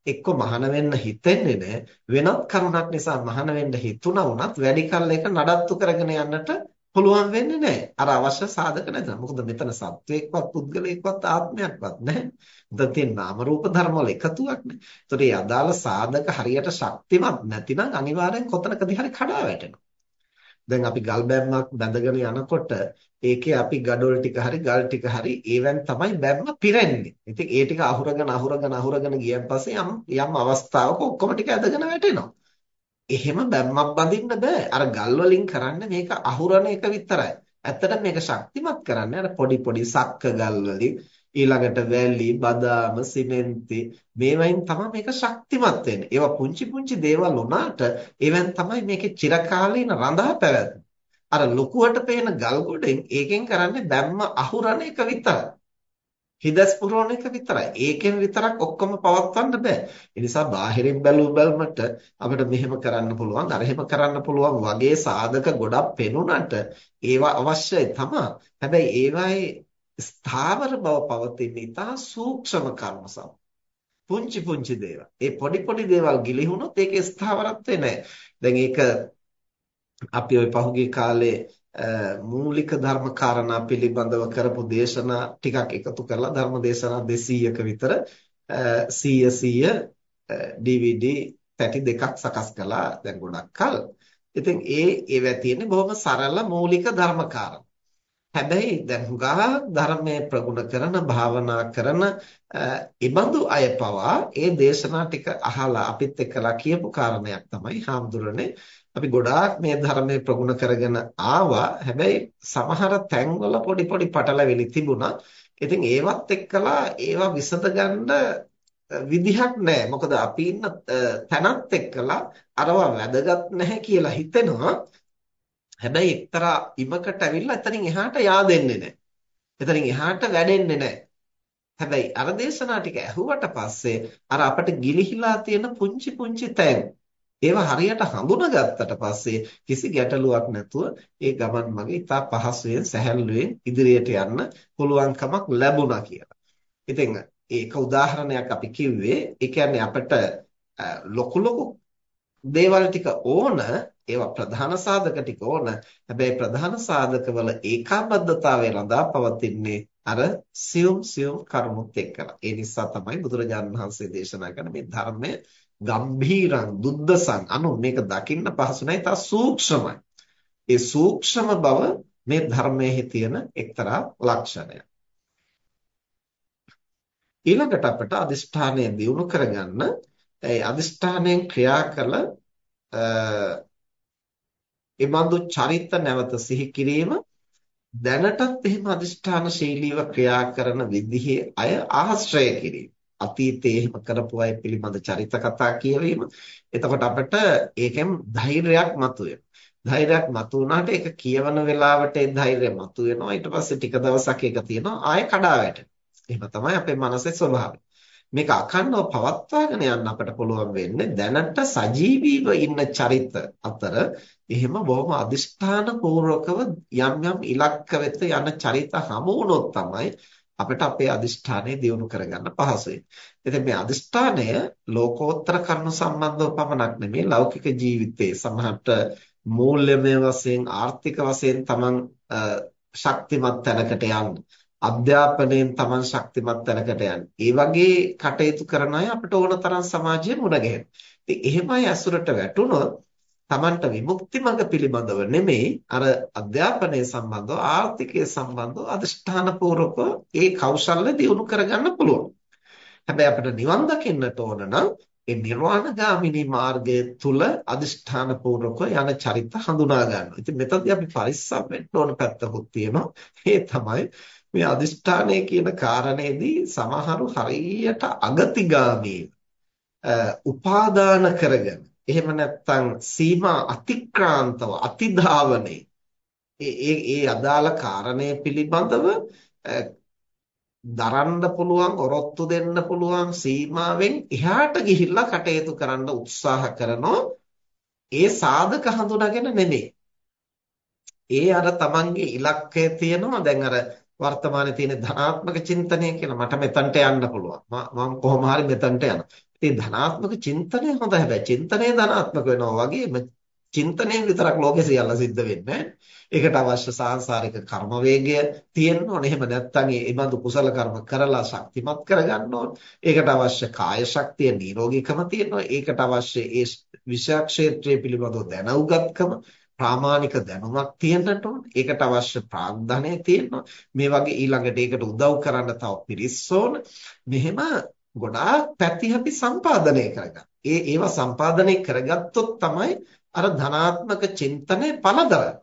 එක්ක මහාන වෙන්න හිතෙන්නේ නැහැ වෙනත් කරුණක් නිසා මහාන වෙන්න හිතුණා වුණත් වැඩි කල් එක නඩත්තු කරගෙන යන්නට පුළුවන් වෙන්නේ නැහැ. අර අවශ්‍ය සාධක නැත්නම්. මොකද මෙතන සත්වයක්වත් පුද්ගලයෙක්වත් ආත්මයක්වත් නැහැ. මෙතන තියෙන නාම රූප ධර්ම වල එකතුවක්නේ. ඒතකොට මේ අදාළ සාධක හරියට ශක්තිමත් නැතිනම් අනිවාර්යෙන් කොතනකදී හරි කඩා වැටෙනවා. දැන් අපි ගල් බැම්මක් බැඳගෙන යනකොට ඒකේ අපි gadol ටික හරි ගල් ටික හරි ඒවෙන් තමයි බැම්ම පිරෙන්නේ. ඉතින් ඒ ටික අහුරගෙන අහුරගෙන අහුරගෙන ගියන් පස්සේ යම් යම් අවස්ථාවක ඔක්කොම ටික ඇදගෙන වැටෙනවා. එහෙම බැම්මක් බඳින්න බෑ. අර ගල් වලින් කරන්නේ මේක අහුරන එක විතරයි. ඇත්තට මේක ශක්තිමත් කරන්නේ අර පොඩි පොඩි සක්ක ගල් වලින් ඊළඟට වැලි, බදාම, සිමෙන්ති මේවයින් තමයි මේක ශක්තිමත් වෙන්නේ. ඒවා පුංචි පුංචි දේවල් වුණාට ඒවෙන් තමයි මේකේ චිරකාලීන රඳා පැවැත්ම. අර ලොකුවට පේන ගල් ගොඩෙන් ඒකෙන් කරන්නේ බැම්ම අහුරන එක විතරයි. හිදස් පුරවන එක විතරයි. ඒකෙන් විතරක් ඔක්කොම පවත්වන්න බෑ. ඒ නිසා බාහිරින් බැලූ බැලමට අපිට මෙහෙම කරන්න පුළුවන්, අර එහෙම කරන්න පුළුවන් වගේ සාධක ගොඩක් පෙනුනට ඒවා අවශ්‍යයි තමයි. හැබැයි ඒවායේ ස්ථාවර බව පවතින ඉතා සූක්ෂම කර්ම සම. පුංචි පුංචි දේවල්. ඒ පොඩි පොඩි දේවල් ගිලිහුනොත් ඒකේ ස්ථාවරත්වේ නැහැ. දැන් ඒක අපි ওই පහුගිය කාලේ මූලික ධර්ම කාරණා පිළිබඳව කරපු දේශනා ටිකක් එකතු කරලා ධර්ම දේශනා 200ක විතර 100 100 DVD පැටි දෙකක් සකස් කළා දැන් ගොඩක් කල. ඉතින් ඒ ඒවා තියෙන්නේ බොහොම සරල මූලික ධර්ම කාරණා. හැබැයි දැන් හුඟා ධර්මයේ ප්‍රගුණ කරන භාවනා කරන ඉබඳු අය පවා ඒ දේශනා ටික අහලා අපිත් එක්කලා කියපු කාරණයක් තමයි හාමුදුරනේ අපි ගොඩාක් මේ ධර්මයේ ප්‍රගුණ කරගෙන ආවා හැබැයි සමහර තැන්වල පොඩි පොඩි පටලැවිලි තිබුණා ඉතින් ඒවත් එක්කලා ඒවා විසඳගන්න විදිහක් නැහැ මොකද අපි ඉන්න තැනත් එක්කලා අරවා වැදගත් නැහැ කියලා හිතෙනවා හැබැයි එක්තරා ඉමකට ඇවිල්ලා එතනින් එහාට yaadෙන්නේ නැහැ. එතනින් එහාට වැඩෙන්නේ නැහැ. හැබැයි අර දේශනා ටික ඇහුවට පස්සේ අර අපිට ගිලිහිලා තියෙන පුංචි පුංචි තැන් ඒවා හරියට හඳුනාගත්තට පස්සේ කිසි ගැටලුවක් නැතුව ඒ ගමන් මගේ ඉතා පහසුවෙන් සැහැල්ලුවෙන් ඉදිරියට යන්න පුළුවන්කමක් ලැබුණා කියලා. ඉතින් ඒක උදාහරණයක් අපි කිව්වේ ඒ කියන්නේ අපිට ලොකු ලොකු දේවල් ටික ඕන ඒවා ප්‍රධාන සාධක ටික ඕන. හැබැයි ප්‍රධාන සාධකවල ඒකාබද්ධතාවය රඳා පවතින්නේ අර සියුම් සියුම් කරුණුත් එක්කලා. ඒ නිසා තමයි බුදුරජාණන් වහන්සේ දේශනා කරන මේ ධර්මය ගම්භීරං දුද්දසං අනු මේක දකින්න පහසු නැහැ තා සූක්ෂමයි. ඒ සූක්ෂම බව මේ ධර්මයේ තියෙන එක්තරා ලක්ෂණයක්. ඊළඟට අපට අදිෂ්ඨානය දියුණු කරගන්න ඒ අදිෂ්ඨානයෙන් ක්‍රියා කළ ඒ බඳු චරිත නැවත සිහි කිරීම දැනටත් එහෙම අදිෂ්ඨානශීලීව ක්‍රියා කරන විදිහේ අය ආශ්‍රය කිරීම. අතීතයේ එහෙම කරපු අය පිළිබඳ චරිත කතා කියවීම. එතකොට අපිට ඒකෙන් ධෛර්යයක් මතුවෙනවා. ධෛර්යයක් මතුවුණාට ඒක කියවන වෙලාවට ඒ ධෛර්යය මතුවෙනවා. ඊට පස්සේ ටික දවසක් ඒක තියෙනවා ආයෙ කඩා වැටෙනවා. එහෙම තමයි අපේ මනසේ ස්වභාවය. මේක අඛණ්ඩව පවත්වාගෙන යන්න අපට පුළුවන් වෙන්නේ දැනට සජීවීව ඉන්න චරිත අතර එහෙම බොහොම අදිෂ්ඨාන පූර්වකව යම් යම් ඉලක්ක වෙත යන චරිත හමු වුණොත් තමයි අපිට අපේ අදිෂ්ඨානය දියුණු කරගන්න පහසුයි. ඉතින් මේ අදිෂ්ඨානය ලෝකෝත්තර කරුණු සම්බන්ධව පමණක් නෙමෙයි ලෞකික ජීවිතයේ සමහරට මූල්‍යමය වශයෙන් ආර්ථික වශයෙන් තමන් ශක්තිමත් තැනකට යන්න අධ්‍යාපනයෙන් තමන් ශක්තිමත් තැනකට යන්න. ඒ වගේ කටයුතු කරන අය අපිට ඕන තරම් සමාජයේ මුණ ගැහෙනවා. ඉතින් එහෙමයි අසුරට වැටුණොත් තමන්ට විමුක්ති මඟ පිළිබඳව නෙමෙයි අර අධ්‍යාපනය සම්බන්ධව ආර්ථිකය සම්බන්ධව අදිෂ්ඨාන පූර්වක ඒ කෞශල්‍ය දියුණු කරගන්න පුළුවන්. හැබැයි අපිට නිවන් දකින්නට ඕන නම් ඒ නිර්වාණගාමිනී මාර්ගය තුල අදිෂ්ඨාන පූර්වක යන චරිත හඳුනා ගන්නවා. ඉතින් මෙතනදී අපි පරිස්සම් වෙන්න ඕන පැත්තකුත් තියෙනවා. ඒ තමයි මේ අදිෂ්ඨානය කියන කාරණේදී සමහරු හරියට අගතිගාමී උපාදාන කරගෙන එහෙම නැත්නම් සීමා අතික්‍රාන්තව අතිධාවනේ ඒ ඒ අදාළ කාරණය පිළිබඳව දරන්න පුළුවන් ඔරොත්තු දෙන්න පුළුවන් සීමාවෙන් එහාට ගිහිල්ලා කටයුතු කරන්න උත්සාහ කරනෝ ඒ සාධක හඳුනාගෙන නෙමෙයි. ඒ අර තමන්ගේ ඉලක්කය තියෙනවා දැන් අර වර්තමානයේ තියෙන ධනාත්මක චින්තනය කියලා මට මෙතනට යන්න පුළුවන්. මම කොහොම හරි මෙතනට යනවා. ඉතින් ධනාත්මක චින්තනය හොඳ හැබැයි චින්තනය ධනාත්මක වෙනවා වගේම චින්තනයෙන් විතරක් ලෝකෙ සියල්ල සිද්ධ වෙන්නේ ඒකට අවශ්‍ය සාංශාරික කර්ම වේගය තියෙන්න ඕනේ. එහෙම නැත්නම් ඒ බඳු කුසල කර්ම කරලා ශක්තිමත් කරගන්න ඕනේ. ඒකට අවශ්‍ය කාය ශක්තිය නිරෝගීකම තියෙනවා. ඒකට අවශ්‍ය ඒ විෂය ක්ෂේත්‍රයේ පිළිබඳව දැනුගත්කම ප්‍රාමාණික දැනුමක් තියෙන්නට ඕනේ. ඒකට අවශ්‍ය ප්‍රාග්ධනය තියෙනවා. මේ වගේ ඊළඟට ඒකට උදව් කරන්න තව පිරිස් ඕන. මෙහෙම ගොඩාක් පැති අපි සම්පාදනය කරගන්න. ඒ ඒවා සම්පාදනය කරගත්තොත් තමයි අර ධනාත්මක චින්තනය පළදරන්නේ.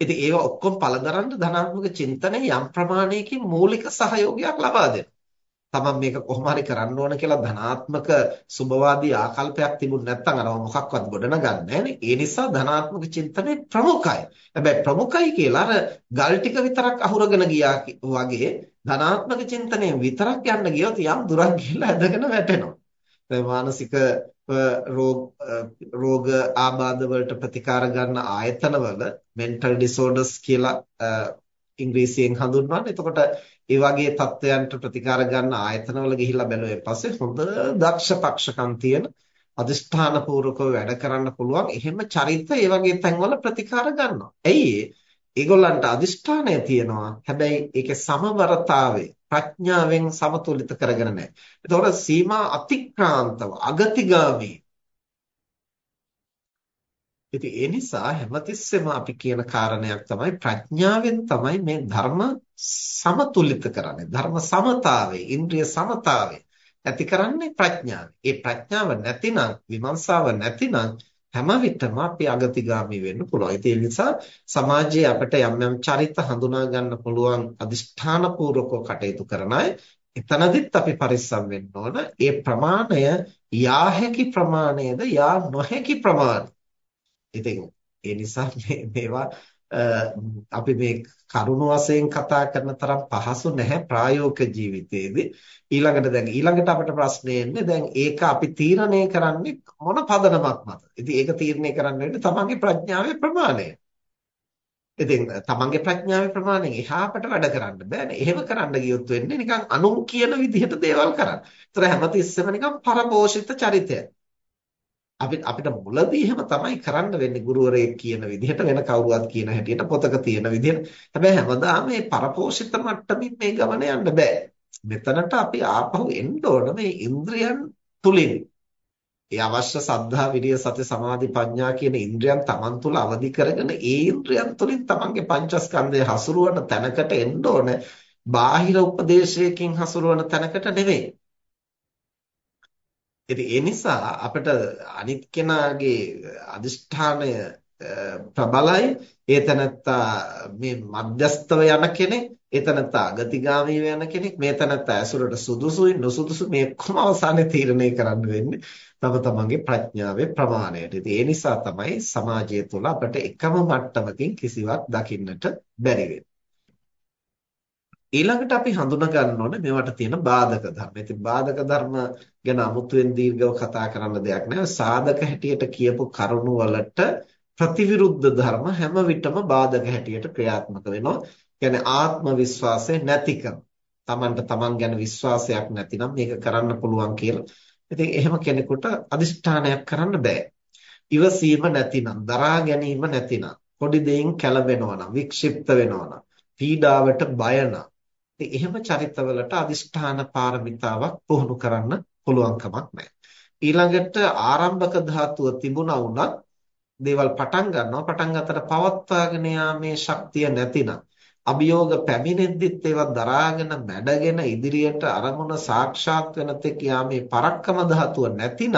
ඉතින් ඒවා ඔක්කොම පළදරන්න ධනාත්මක චින්තනය යම් ප්‍රමාණයකින් මූලික සහයෝගයක් ලබා දෙනවා. තමන් මේක කොහොම හරි කරන්න ඕන කියලා ධනාත්මක සුභවාදී ආකල්පයක් තිබුණ නැත්නම් අරව මොකක්වත් ගොඩනගන්නේ නැහැ ඒ නිසා ධනාත්මක චින්තනය ප්‍රමුඛයි. හැබැයි ප්‍රමුඛයි කියලා අර ගල් ටික විතරක් අහුරගෙන ගියා වගේ ධනාත්මක චින්තනයෙන් විතරක් යන්න ගියොත් යම් දුරක් ගිහිල්ලා ඇදගෙන වැටෙනවා. මානසික රෝග රෝග ආබාධ වලට ප්‍රතිකාර ගන්න ආයතනවල mental disorders කියලා ඉංග්‍රීසියෙන් හඳුන්වන්නේ. එතකොට ඒ වගේ තත්ත්වයන්ට ප්‍රතිකාර ගන්න ආයතනවල ගිහිල්ලා බැලුවේ පස්සේ හොඳ දක්ෂ පක්ෂකම් තියෙන අදිෂ්ඨාන පූර්වකව වැඩ කරන්න පුළුවන් එහෙම චරිත ඒ වගේ තැන්වල ප්‍රතිකාර ගන්නවා. ඇයි ඒගොල්ලන්ට අදිෂ්ඨානය තියෙනවා. හැබැයි ඒකේ සමවරතාවය ප්‍රඥාවෙන් සමතුලිත කරගෙන නැහැ. ඒතකොට සීමා අතික්‍රාන්තව අගතිගාමී ඉතින් ඒ නිසා හැමතිස්සෙම අපි කියන කාරණයක් තමයි ප්‍රඥාවෙන් තමයි මේ ධර්ම සමතුලිත කරන්නේ. ධර්ම සමතාවේ, ඉන්ද්‍රිය සමතාවේ ඇති කරන්නේ ප්‍රඥාව. ඒ ප්‍රඥාව නැතිනම්, විමර්ශාව නැතිනම් හැම විටම අපි අගතිගාමී වෙන්න පුළුවන්. ඒ නිසා සමාජයේ අපිට යම් යම් චරිත හඳුනා ගන්න පුළුවන් අදිෂ්ඨාන පූර්වකව කටයුතු කරන අය එතනදිත් අපි පරිස්සම් වෙන්න ඕන. ඒ ප්‍රමාණය යා හැකි ප්‍රමාණයද යා නොහැකි ප්‍රමාණය ඉතින් ඒ නිසා මේවා අපි මේ කරුණ වශයෙන් කතා කරන තරම් පහසු නැහැ ප්‍රායෝගික ජීවිතයේදී ඊළඟට දැන් ඊළඟට අපිට ප්‍රශ්නේ එන්නේ දැන් ඒක අපි තීරණය කරන්නේ මොන පදනමක් මත. ඉතින් ඒක තීරණය කරන්න වෙන්නේ තමන්ගේ ප්‍රඥාවේ ප්‍රමාණය. ඉතින් තමන්ගේ ප්‍රඥාවේ ප්‍රමාණයෙන් එහා අපට වැඩ කරන්න බෑනේ. එහෙම කරන්න ගියොත් වෙන්නේ නිකන් අනුන් කියන විදිහට දේවල් කරන්න. ඒතර හැමතිස්සෙම නිකන් පරපෝෂිත චරිතයක්. අපිට අපිට මුලදී එහෙම තමයි කරන්න වෙන්නේ ගුරුවරයෙක් කියන විදිහට වෙන කවුරුවත් කියන හැටියට පොතක තියෙන විදිහට. හැබැයි හැමදාම මේ පරපෝෂිත මට්ටමින් මේ ගමන යන්න බෑ. මෙතනට අපි ආපහු එන්න ඕන මේ ඉන්ද්‍රියන් තුලින්. ඒ අවශ්‍ය සද්ධා විරිය සති සමාධි ප්‍රඥා කියන ඉන්ද්‍රියන් Taman තුල අවදි කරගෙන ඒ ඉන්ද්‍රියන් තුලින් Tamanගේ පංචස්කන්ධය හසුරුවන තැනකට එන්න ඕන. බාහිර උපදේශයකින් හසුරුවන තැනකට නෙවෙයි. ඉතින් ඒ නිසා අපිට අනිත් කෙනාගේ අදිෂ්ඨානය ප්‍රබලයි ඒ තනත්තා මේ මධ්‍යස්තව යන කෙනෙක් ඒ තනත්තා අගතිගාමීව යන කෙනෙක් මේ තනත්තා ඇසුරට සුදුසුයි නොසුදුසු මේ කොම අවසානයේ තීරණය කරන්න වෙන්නේ තම තමන්ගේ ප්‍රඥාවේ ප්‍රමාණයට. ඉතින් ඒ නිසා තමයි සමාජය තුළ අපිට එකම මට්ටමකින් කිසිවක් දකින්නට බැරි වෙන්නේ. ඊළඟට අපි හඳුනා ගන්න ඕනේ මේවට තියෙන බාධක ධර්ම. ඉතින් බාධක ධර්ම ගැන අමුතුවෙන් දීර්ඝව කතා කරන්න දෙයක් නැහැ. සාධක හැටියට කියපු කරුණු වලට ප්‍රතිවිරුද්ධ ධර්ම හැම විටම බාධක හැටියට ක්‍රියාත්මක වෙනවා. කියන්නේ ආත්ම විශ්වාසය නැතිකම. Tamanට Taman ගැන විශ්වාසයක් නැතිනම් මේක කරන්න පුළුවන් කියලා. ඉතින් එහෙම කෙනෙකුට අදිෂ්ඨානයක් කරන්න බෑ. ඉවසීම නැතිනම්, දරා ගැනීම නැතිනම්, පොඩි දෙයින් කැළඹෙනවා නම්, වික්ෂිප්ත වෙනවා නම්, පීඩාවට බය නම්, ඉතින් එහෙම චරිතවලට අදිෂ්ඨාන පාරමිතාවක් පුහුණු කරන්න පුළුවන් කමක් නැහැ. ඊළඟට ආරම්භක ධාතුව තිබුණා වුණත් දේවල් පටන් ගන්නවා පටන් ගන්නතර පවත්වාගෙන යාමේ ශක්තිය නැතිනම් අභියෝග පැමිණෙද්දිත් ඒවා දරාගෙන මැඩගෙන ඉදිරියට අරමුණ සාක්ෂාත් වෙන තෙක් යාමේ පරක්කම ධාතුව නැතිනම්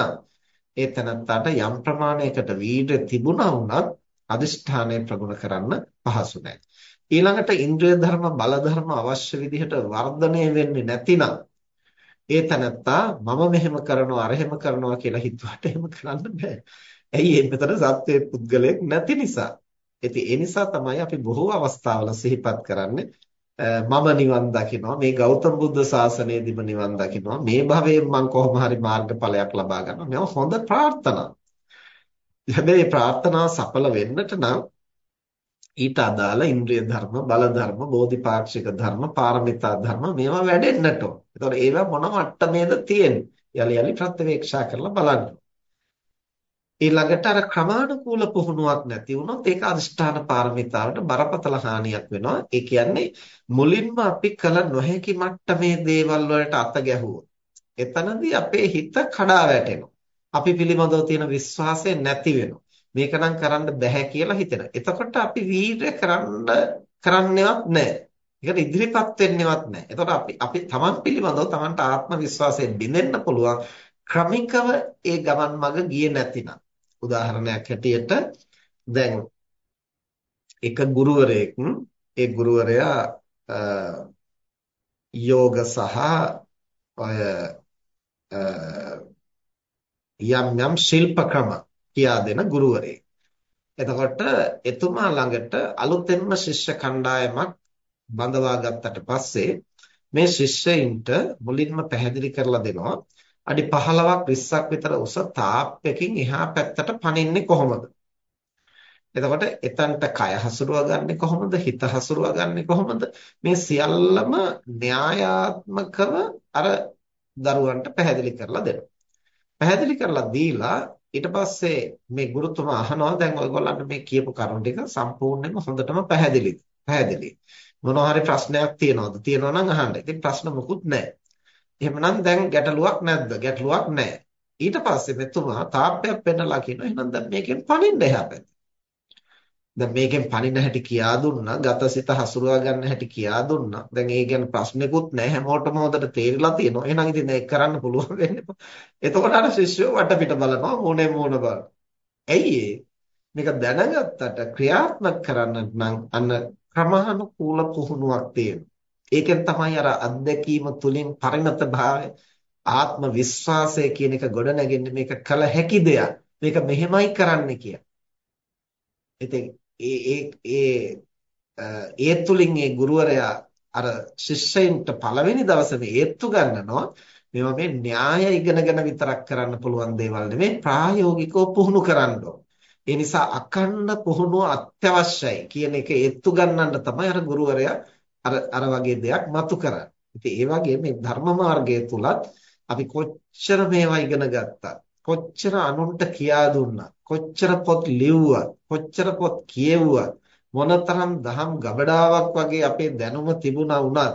ඒ තනත්තට යම් ප්‍රමාණයකට වීර්ය තිබුණා වුණත් අදිෂ්ඨානය ප්‍රගුණ කරන්න පහසු නැහැ. ඊළඟට ඉන්ද්‍රිය ධර්ම බල ධර්ම අවශ්‍ය විදිහට වර්ධනය වෙන්නේ නැතිනම් ඒ තනත්තා මම මෙහෙම කරනවා අර එහෙම කරනවා කියලා හිතුවට එහෙම කරන්න බෑ. ඇයි ඒ මෙතන සත්වයේ පුද්ගලයෙක් නැති නිසා. ඉතින් ඒ නිසා තමයි අපි බොහෝ අවස්ථාවල සිහිපත් කරන්නේ මම නිවන් දකිනවා මේ ගෞතම බුද්ධ ශාසනයේදීම නිවන් දකිනවා මේ භවයෙන් මම කොහොම හරි මාර්ගඵලයක් ලබා ගන්නවා මේවා හොඳ ප්‍රාර්ථනා. හැබැයි ප්‍රාර්ථනා සඵල වෙන්නට නම් ඊට අදාළ ඉන්ද්‍රිය ධර්ම, බල ධර්ම, බෝධිපාක්ෂික ධර්ම, පාරමිතා ධර්ම මේවා වැඩෙන්නට ඕන. ඒතකොට ඒවා මොන මට්ටමේද තියෙන්නේ? යලි යලි ප්‍රත්‍යවේක්ෂා කරලා බලන්න. ඊළඟට අර ක්‍රමානුකූල පුහුණුවක් නැති වුණොත් ඒක අදිෂ්ඨාන පාරමිතාවට බරපතල හානියක් වෙනවා. ඒ කියන්නේ මුලින්ම අපි කල නොහැකි මට්ටමේ දේවල් වලට අත ගැහුවොත් එතනදී අපේ හිත කඩා වැටෙනවා. අපි පිළිබඳව තියෙන විශ්වාසය නැති වෙනවා. මේක නම් කරන්න බෑ කියලා හිතෙනවා. එතකොට අපි වීරය කරන්න කරන්නේවත් නැහැ. ඒකට ඉදිරිපත් වෙන්නේවත් නැහැ. එතකොට අපි අපි තමන් පිළිබඳව තමන්ට ආත්ම විශ්වාසයෙන් බිඳෙන්න පුළුවන් ක්‍රමිකව ඒ ගමන් මඟ ගියේ නැතිනම්. උදාහරණයක් හැටියට දැන් එක ගුරුවරයෙක් ඒ ගුරුවරයා යෝග සහ ඔය යම් යම් ශිල්ප ක්‍රම කියා දෙන ගුරුවරයෙක්. එතකොට එතුමා ළඟට අලුතෙන්ම ශිෂ්‍ය කණ්ඩායමක් බඳවා ගත්තට පස්සේ මේ ශිෂ්‍යයින්ට මුලින්ම පැහැදිලි කරලා දෙනවා අඩි 15ක් 20ක් විතර උස තාප්පයකින් එහා පැත්තට පනින්නේ කොහොමද? එතකොට එතනට කය හසුරුවා ගන්නෙ කොහොමද? හිත හසුරුවා ගන්නෙ කොහොමද? මේ සියල්ලම න්‍යායාත්මකව අර දරුවන්ට පැහැදිලි කරලා දෙනවා. පැහැදිලි කරලා දීලා ඊට පස්සේ මේ ගුරුතුමා අහනවා දැන් ඔයගොල්ලන්ට මේ කියපු කරුණු ටික සම්පූර්ණයෙන්ම හොඳටම පැහැදිලිද? පැහැදිලි. මොනවා හරි ප්‍රශ්නයක් තියෙනවද? තියෙනවා නම් අහන්න. ඉතින් ප්‍රශ්න මොකුත් නැහැ. එහෙමනම් දැන් ගැටලුවක් නැද්ද? ගැටලුවක් නැහැ. ඊට පස්සේ මෙතුමා තාප්පයක් පෙන්නලා කියනවා එහෙනම් දැන් මේකෙන් පණින්න එහා පැත්ත. දැන් මේකෙන් පණින හැටි කියා දුන්නා, ගතසිත හසුරුවා ගන්න හැටි කියා දුන්නා. දැන් ඒ ගැන ප්‍රශ්නෙකුත් නැහැ හැමෝටම හොඳට තේරිලා තියෙනවා. එහෙනම් ඉතින් ඒක කරන්න පුළුවන් වෙන්නේ. එතකොට අර ශිෂ්‍යෝ වටපිට බලනවා මොනේ මොන බලන. ඇයි මේක දැනගත්තට ක්‍රියාත්මක කරන්න නම් අන්න ක්‍රමානුකූල පුහුණුවක් තියෙනවා. ඒකෙන් තමයි අර අත්දැකීම තුලින් පරිණත භාවය ආත්ම විශ්වාසය කියන එක ගොඩ නැගෙන්නේ මේක කල හැකි දෙයක්. මේක මෙහෙමයි කරන්න කිය. ඉතින් ඒ ඒ ඒ තුලින් ඒ ගුරුවරයා අර ශිෂ්‍යයින්ට පළවෙනි දවසේ ඒත්තු ගන්නනවා මේවා මේ න්‍යාය ඉගෙනගෙන විතරක් කරන්න පුළුවන් දේවල් නෙමෙයි ප්‍රායෝගිකව පුහුණු කරන්න ඒ නිසා අකණ්ඩ පුහුණුව අත්‍යවශ්‍යයි කියන එක ඒත්තු ගන්නන්න තමයි අර ගුරුවරයා අර අර වගේ දෙයක් මතු කරන්නේ. ඉතින් ඒ වගේ මේ ධර්ම මාර්ගය තුලත් අපි කොච්චර මේවා ඉගෙන ගත්තා කොච්චර අනුන්ට කියා දුන්නා කොච්චර පොත් ලිව්වා කොච්චර පොත් කියෙව්වා මොනතරම් දහම් ගබඩාවක් වගේ අපේ දැනුම තිබුණා වුණත්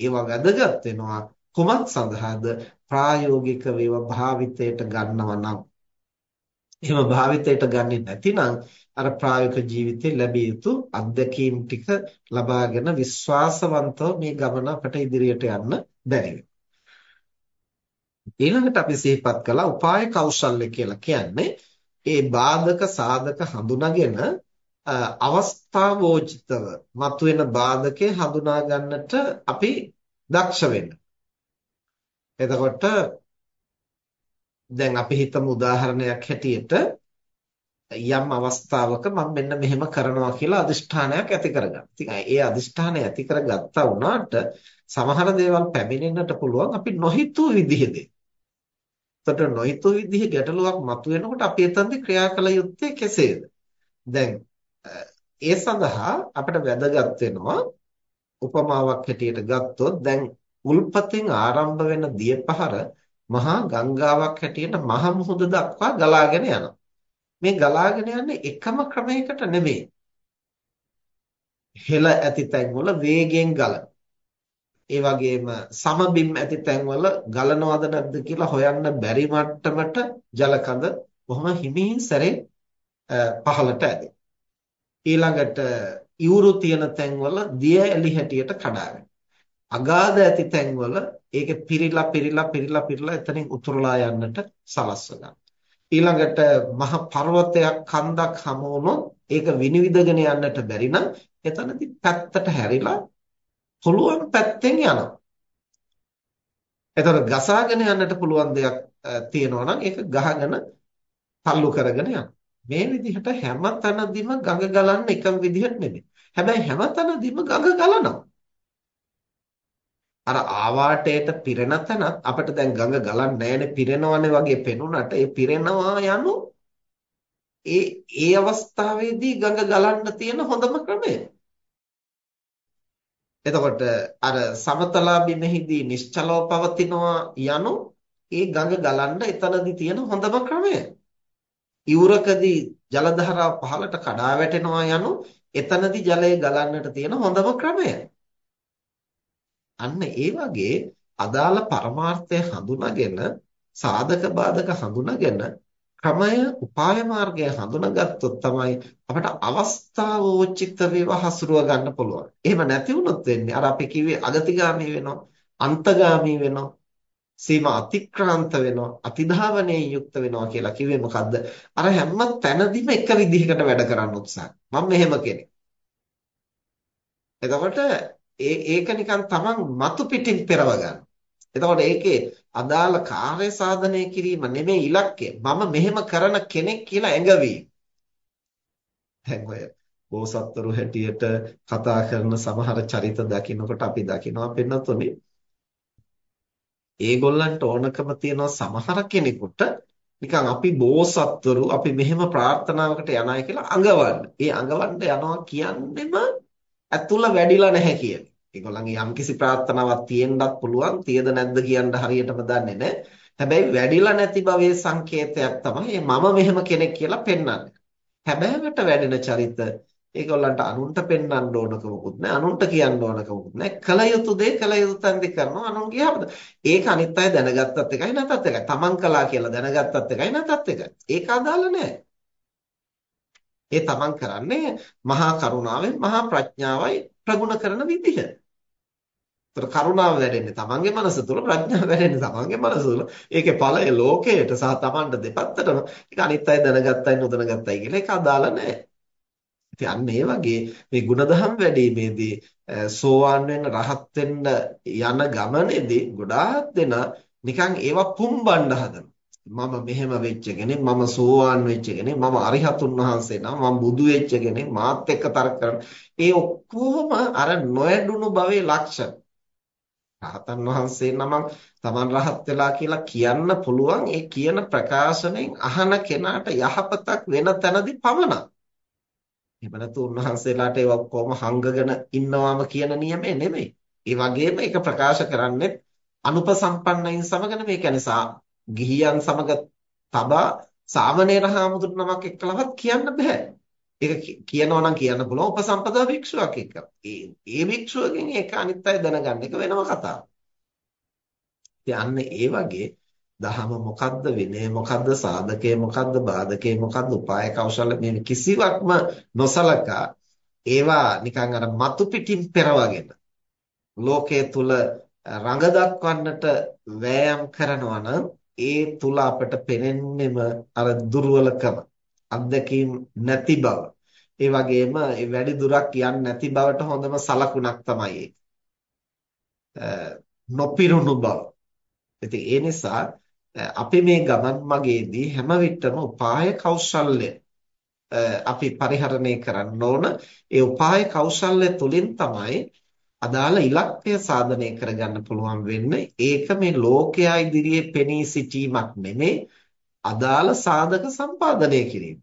ඒවා වැදගත් වෙනවා. කුමක් සඳහාද? ප්‍රායෝගිකව ඒවා භාවිතයට ගන්නව නම්. එහෙම භාවිතයට ගන්නේ නැතිනම් අර ප්‍රායෝගික ජීවිතේ ලැබිය යුතු අත්දැකීම් ටික ලබාගෙන විශ්වාසවන්තව මේ ගමන අපට ඉදිරියට යන්න බැරි ඊළඟට අපි සිහිපත් කළා උපාය කෞශල්‍ය කියලා කියන්නේ ඒ බාධක සාධක හඳුනාගෙන අවස්ථාවෝචිතව මතුවෙන බාධකේ හඳුනා ගන්නට අපි දක්ෂ වෙන්න. එතකොට දැන් අපි හිතමු උදාහරණයක් හැටියට යම් අවස්ථාවක මම මෙන්න මෙහෙම කරනවා කියලා අදිෂ්ඨානයක් ඇති කරගන්න. ඉතින් ඒ අදිෂ්ඨානය ඇති කරගත්තා වුණාට සමහර දේවල් පැමිණෙන්නට පුළුවන් අපි නොහිතූ විදිහේ එතකොට නොහිතූ විදිහේ ගැටලුවක් මතුවෙනකොට අපි එතනදී ක්‍රියා කළ යුත්තේ කෙසේද? දැන් ඒ සඳහා අපිට වැදගත් වෙනවා උපමාවක් හැටියට ගත්තොත් දැන් උල්පතෙන් ආරම්භ වෙන දියපහර මහා ගංගාවක් හැටියට මහ මුහුද දක්වා ගලාගෙන යනවා. මේ ගලාගෙන යන්නේ එකම ක්‍රමයකට නෙමෙයි. හෙළ ඇති තැන්වල වේගයෙන් ගලන. ඒ වගේම සමබිම් ඇති තැන්වල ගලනවද නැද්ද කියලා හොයන්න බැරි මට්ටමට ජලකඳ බොහොම හිමින් සැරේ පහළට ඇදේ. ඊළඟට ඉවුරු තියෙන තැන්වල දිය එලි හැටියට කඩාගෙන. අගාධ ඇති තැන්වල ඒක පිරීලා පිරීලා පිරීලා පිරීලා එතනින් උතුරලා යන්නට සලස්ව ඊළඟට මහ පර්වතයක් කන්දක් හමු වුණොත් ඒක විනිවිදගෙන යන්නට බැරි නම් එතනදී පැත්තට හැරිලා පුළුවන් පැත්තෙන් යනවා. එතකොට ගසාගෙන යන්නට පුළුවන් දෙයක් තියෙනවා නම් ඒක ගහගෙන තල්ලු කරගෙන යනවා. මේ විදිහට හැම තැනදීම ගඟ ගලන්න එකම විදිහට නෙමෙයි. හැබැයි හැම තැනදීම ගඟ ගලනවා. අර ආවාටයට පිරෙන තැනත් අපිට දැන් ගඟ ගලන්නේ නැහැනේ පිරෙනවනේ වගේ පෙනුනට ඒ පිරෙනවා යනු ඒ ඒ අවස්ථාවේදී ගඟ ගලන්න තියෙන හොඳම ක්‍රමය. එතකොට අර සමතලා බිමෙහිදී නිශ්චලව පවතිනවා යනු ඒ ගඟ ගලන්න එතනදී තියෙන හොඳම ක්‍රමය. ඉවුරකදී ජල ධාරාව පහළට කඩා වැටෙනවා යනු එතනදී ජලය ගලන්නට තියෙන හොඳම ක්‍රමය. අන්න ඒ වගේ අදාළ පරමාර්ථය හඳුනාගෙන සාධක බාධක හඳුනාගෙන ක්‍රමය උපාය මාර්ගය හඳුනාගත්තොත් තමයි අපට අවස්ථාවෝචිත වේවා හසුරුව ගන්න පුළුවන්. එහෙම නැති වුණොත් වෙන්නේ අර අපි කිව්වේ අගතිගාමී වෙනවා, අන්තගාමී වෙනවා, සීමා අතික්‍රාන්ත වෙනවා, අතිධාවනයෙන් යුක්ත වෙනවා කියලා කිව්වේ මොකද්ද? අර හැම තැනදීම එක විදිහකට වැඩ කරන්න උත්සාහ. මම මෙහෙම කෙනෙක්. එතකොට ඒ ඒක නිකන් තමන් මතු පිටින් පෙරව ගන්න. එතකොට ඒකේ අදාළ කාර්ය සාධනය කිරීම නෙමෙයි ඉලක්කය. මම මෙහෙම කරන කෙනෙක් කියලා ඇඟවීම. දැන් ඔය බෝසත්වරු හැටියට කතා කරන සමහර චරිත දකින්නකොට අපි දකිනවා පෙන්නතුනේ. ඒගොල්ලන්ට ඕනකම තියෙනවා සමහර කෙනෙකුට නිකන් අපි බෝසත්වරු අපි මෙහෙම ප්‍රාර්ථනාවකට යනයි කියලා අඟවන්න. ඒ අඟවන්න යනවා කියන්නෙම ඇතුළ වැඩිලා නැහැ කියන්නේ. ඒගොල්ලන්ගේ යම්කිසි ප්‍රාර්ථනාවක් තියෙන්නත් පුළුවන්, තියද නැද්ද කියන්න හරියටම දන්නේ නැහැ. හැබැයි වැඩිලා නැති භවයේ සංකේතයක් තමයි මම මෙහෙම කෙනෙක් කියලා පෙන්වන්නේ. හැබැයිවට වැඩෙන චරිත ඒගොල්ලන්ට අනුන්ට පෙන්වන්න ඕනකමකුත් නැහැ. අනුන්ට කියන්න ඕනකමකුත් නැහැ. කල යුතු දේ කල යුතු තැනදී කරනවා. අනුන්ගේ අපද ඒක අනිත් අය දැනගත්තත් එකයි නැතත් එකයි. තමන් කළා කියලා දැනගත්තත් එකයි නැතත් එකයි. ඒක අදාළ නැහැ. ඒ තමන් කරන්නේ මහා කරුණාවෙන් මහා ප්‍රඥාවයි ප්‍රගුණ කරන විදිහ. ඒතර කරුණාව වැඩෙන්නේ තමන්ගේ මනස තුල ප්‍රඥාව වැඩෙන්නේ තමන්ගේ මනස තුල. ඒකේ ඵලය ලෝකයට සහ තමන්ට දෙපැත්තටම ඒක අනිත් අය දැනගත්තයි නොදැනගත්තයි කියලා ඒක අදාළ නැහැ. ඉතින් අන්න ඒ වගේ මේ ಗುಣධම් වැඩිීමේදී සෝවාන් වෙන්න රහත් වෙන්න යන ගමනේදී ගොඩාක් දෙනා නිකන් ඒවා පුම්බන්න හදනවා. මම මෙහෙම වෙච්ච කෙනෙක් මම සෝවාන් වෙච්ච කෙනෙක් මම අරිහතුන් වහන්සේ නම මම බුදු වෙච්ච කෙනෙක් මාත් එක්ක තර්ක කරන ඒ ඔක්කොම අර නොයඩුණු භවයේ ලක්ෂණ රහතන් වහන්සේ නමක් Taman රහත් වෙලා කියලා කියන්න පුළුවන් ඒ කියන ප්‍රකාශනෙන් අහන කෙනාට යහපතක් වෙන තැනදී පමණක් එහෙම නැතු උන්වහන්සේලාට ඒවා කොහොම හංගගෙන ඉන්නවාම කියන නියමේ නෙමෙයි. ඒ වගේම ඒක ප්‍රකාශ කරන්නේ අනුපසම්පන්නයින් සමග නෙමෙයි. කියන්නේ ගිහියන් සමග තබා සාමණේර හාමුදුරු නමක් එක්කලවත් කියන්න බෑ. ඒක කියනවා නම් කියන්න පුළුවන් උපසම්පදා භික්ෂුවක් එක්ක. ඒ ඒ භික්ෂුවගෙන් ඒක අනිත් අය දැනගන්න එක වෙනම කතාවක්. ඉතින් ඒ වගේ දහම මොකද්ද විනය මොකද්ද සාධකය මොකද්ද බාධකය මොකද්ද උපාය කෞශල මේ කිසිවක්ම නොසලකා ඒවා නිකන් අර මතු පිටින් පෙරවගෙන ලෝකයේ තුල රඟ දක්වන්නට වෑයම් කරනවා නම් ඒ තුල අපට පෙනෙන්නෙම අර දුර්වලකම අත්දැකීම් නැති බව. ඒ වගේම ඒ වැඩි දුරක් යන්නේ නැති බවට හොඳම සලකුණක් තමයි ඒක. නොපිරුණු බව. ඉතින් ඒ නිසා අපි මේ ගමන් මගේදී හැම විටම උපාය කෞශල්‍ය අපි පරිහරණය කරන්න ඕන. ඒ උපාය කෞශල්‍ය තුලින් තමයි අදාළ ඉලක්කය සාධනය කරගන්න පුළුවන් වෙන්නේ. ඒක මේ ලෝකයා ඉදිරියේ පෙනී සිටීමක් නෙමෙයි අදාළ සාධක සම්පාදනය කිරීම.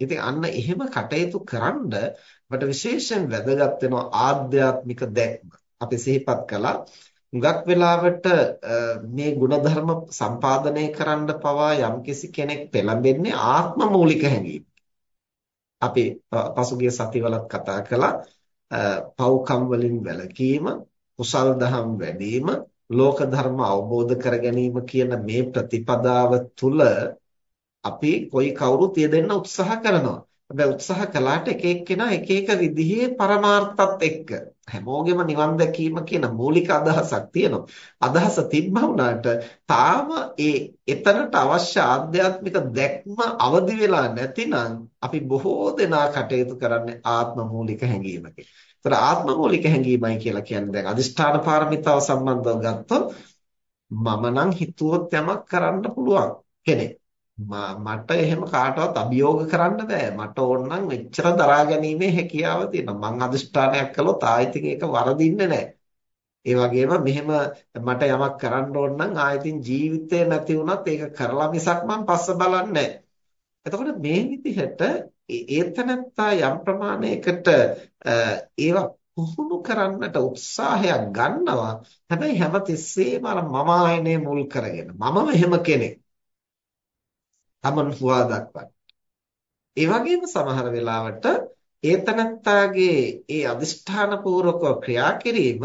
ඉතින් අන්න එහෙම කටයුතු කරන්ඩ අපට විශේෂයෙන් වැදගත් වෙනවා ආධ්‍යාත්මික දැක්ම. අපි සිහිපත් කළා හුඟක් වෙලාවට මේ ಗುಣධර්ම සම්පාදනය කරන්න පවා යම්කිසි කෙනෙක් පෙළඹෙන්නේ ආත්ම මූලික හැඟීම්. අපි පසුගිය සතිවලත් කතා කළා පව්කම් වලින් වැළකීම, කුසල් දහම් වැඩිම, ලෝක ධර්ම අවබෝධ කර ගැනීම කියන මේ ප්‍රතිපදාව තුල අපි කොයි කවුරුත් යෙදෙන්න උත්සාහ කරනවා. හැබැයි උත්සාහ කළාට එක එක්කෙනා එක එක විදිහේ පරමාර්ථත් එක්ක හැමෝගෙම නිවන් දැකීම කියන මූලික අදහසක් තියෙනවා. අදහස තිබ්බා වුණාට තාම ඒ එතනට අවශ්‍ය ආධ්‍යාත්මික දැක්ම අවදි වෙලා නැතිනම් අපි බොහෝ දෙනා කටයුතු කරන්නේ ආත්ම මූලික හැඟීමකින්. ඒතර ආත්ම මූලික හැඟීමයි කියලා කියන්නේ දැන් අදිෂ්ඨාන පාරමිතාව සම්බන්ධව ගත්තොත් මම නම් හිතුවොත් යමක් කරන්න පුළුවන් කෙනෙක්. මට එහෙම කාටවත් අභියෝග කරන්න බෑ. මට ඕනනම් මෙච්චර දරා ගැනීමේ හැකියාව තියෙනවා. මං අදිෂ්ඨානයක් කළොත් ආයෙත් ඒක වරදින්නේ නැහැ. ඒ වගේම මෙහෙම මට යමක් කරන්න ඕන නම් ආයෙත් ජීවිතේ නැති වුණත් ඒක කරලා මිසක් මං පස්ස බලන්නේ එතකොට මේ විදිහට ඒතනත්තා යම් ප්‍රමාණයකට ඒවා පුහුණු කරන්නට උත්සාහයක් ගන්නවා. හැබැයි හැමතිස්සෙම අර මම ආයනේ මුල් කරගෙන මම මෙහෙම කෙනෙක් තමන් හුවා දක්වන්නේ. ඒ වගේම සමහර වෙලාවට ඒතනත්තාගේ ඒ අදිෂ්ඨාන පූර්වක ක්‍රියා කිරීම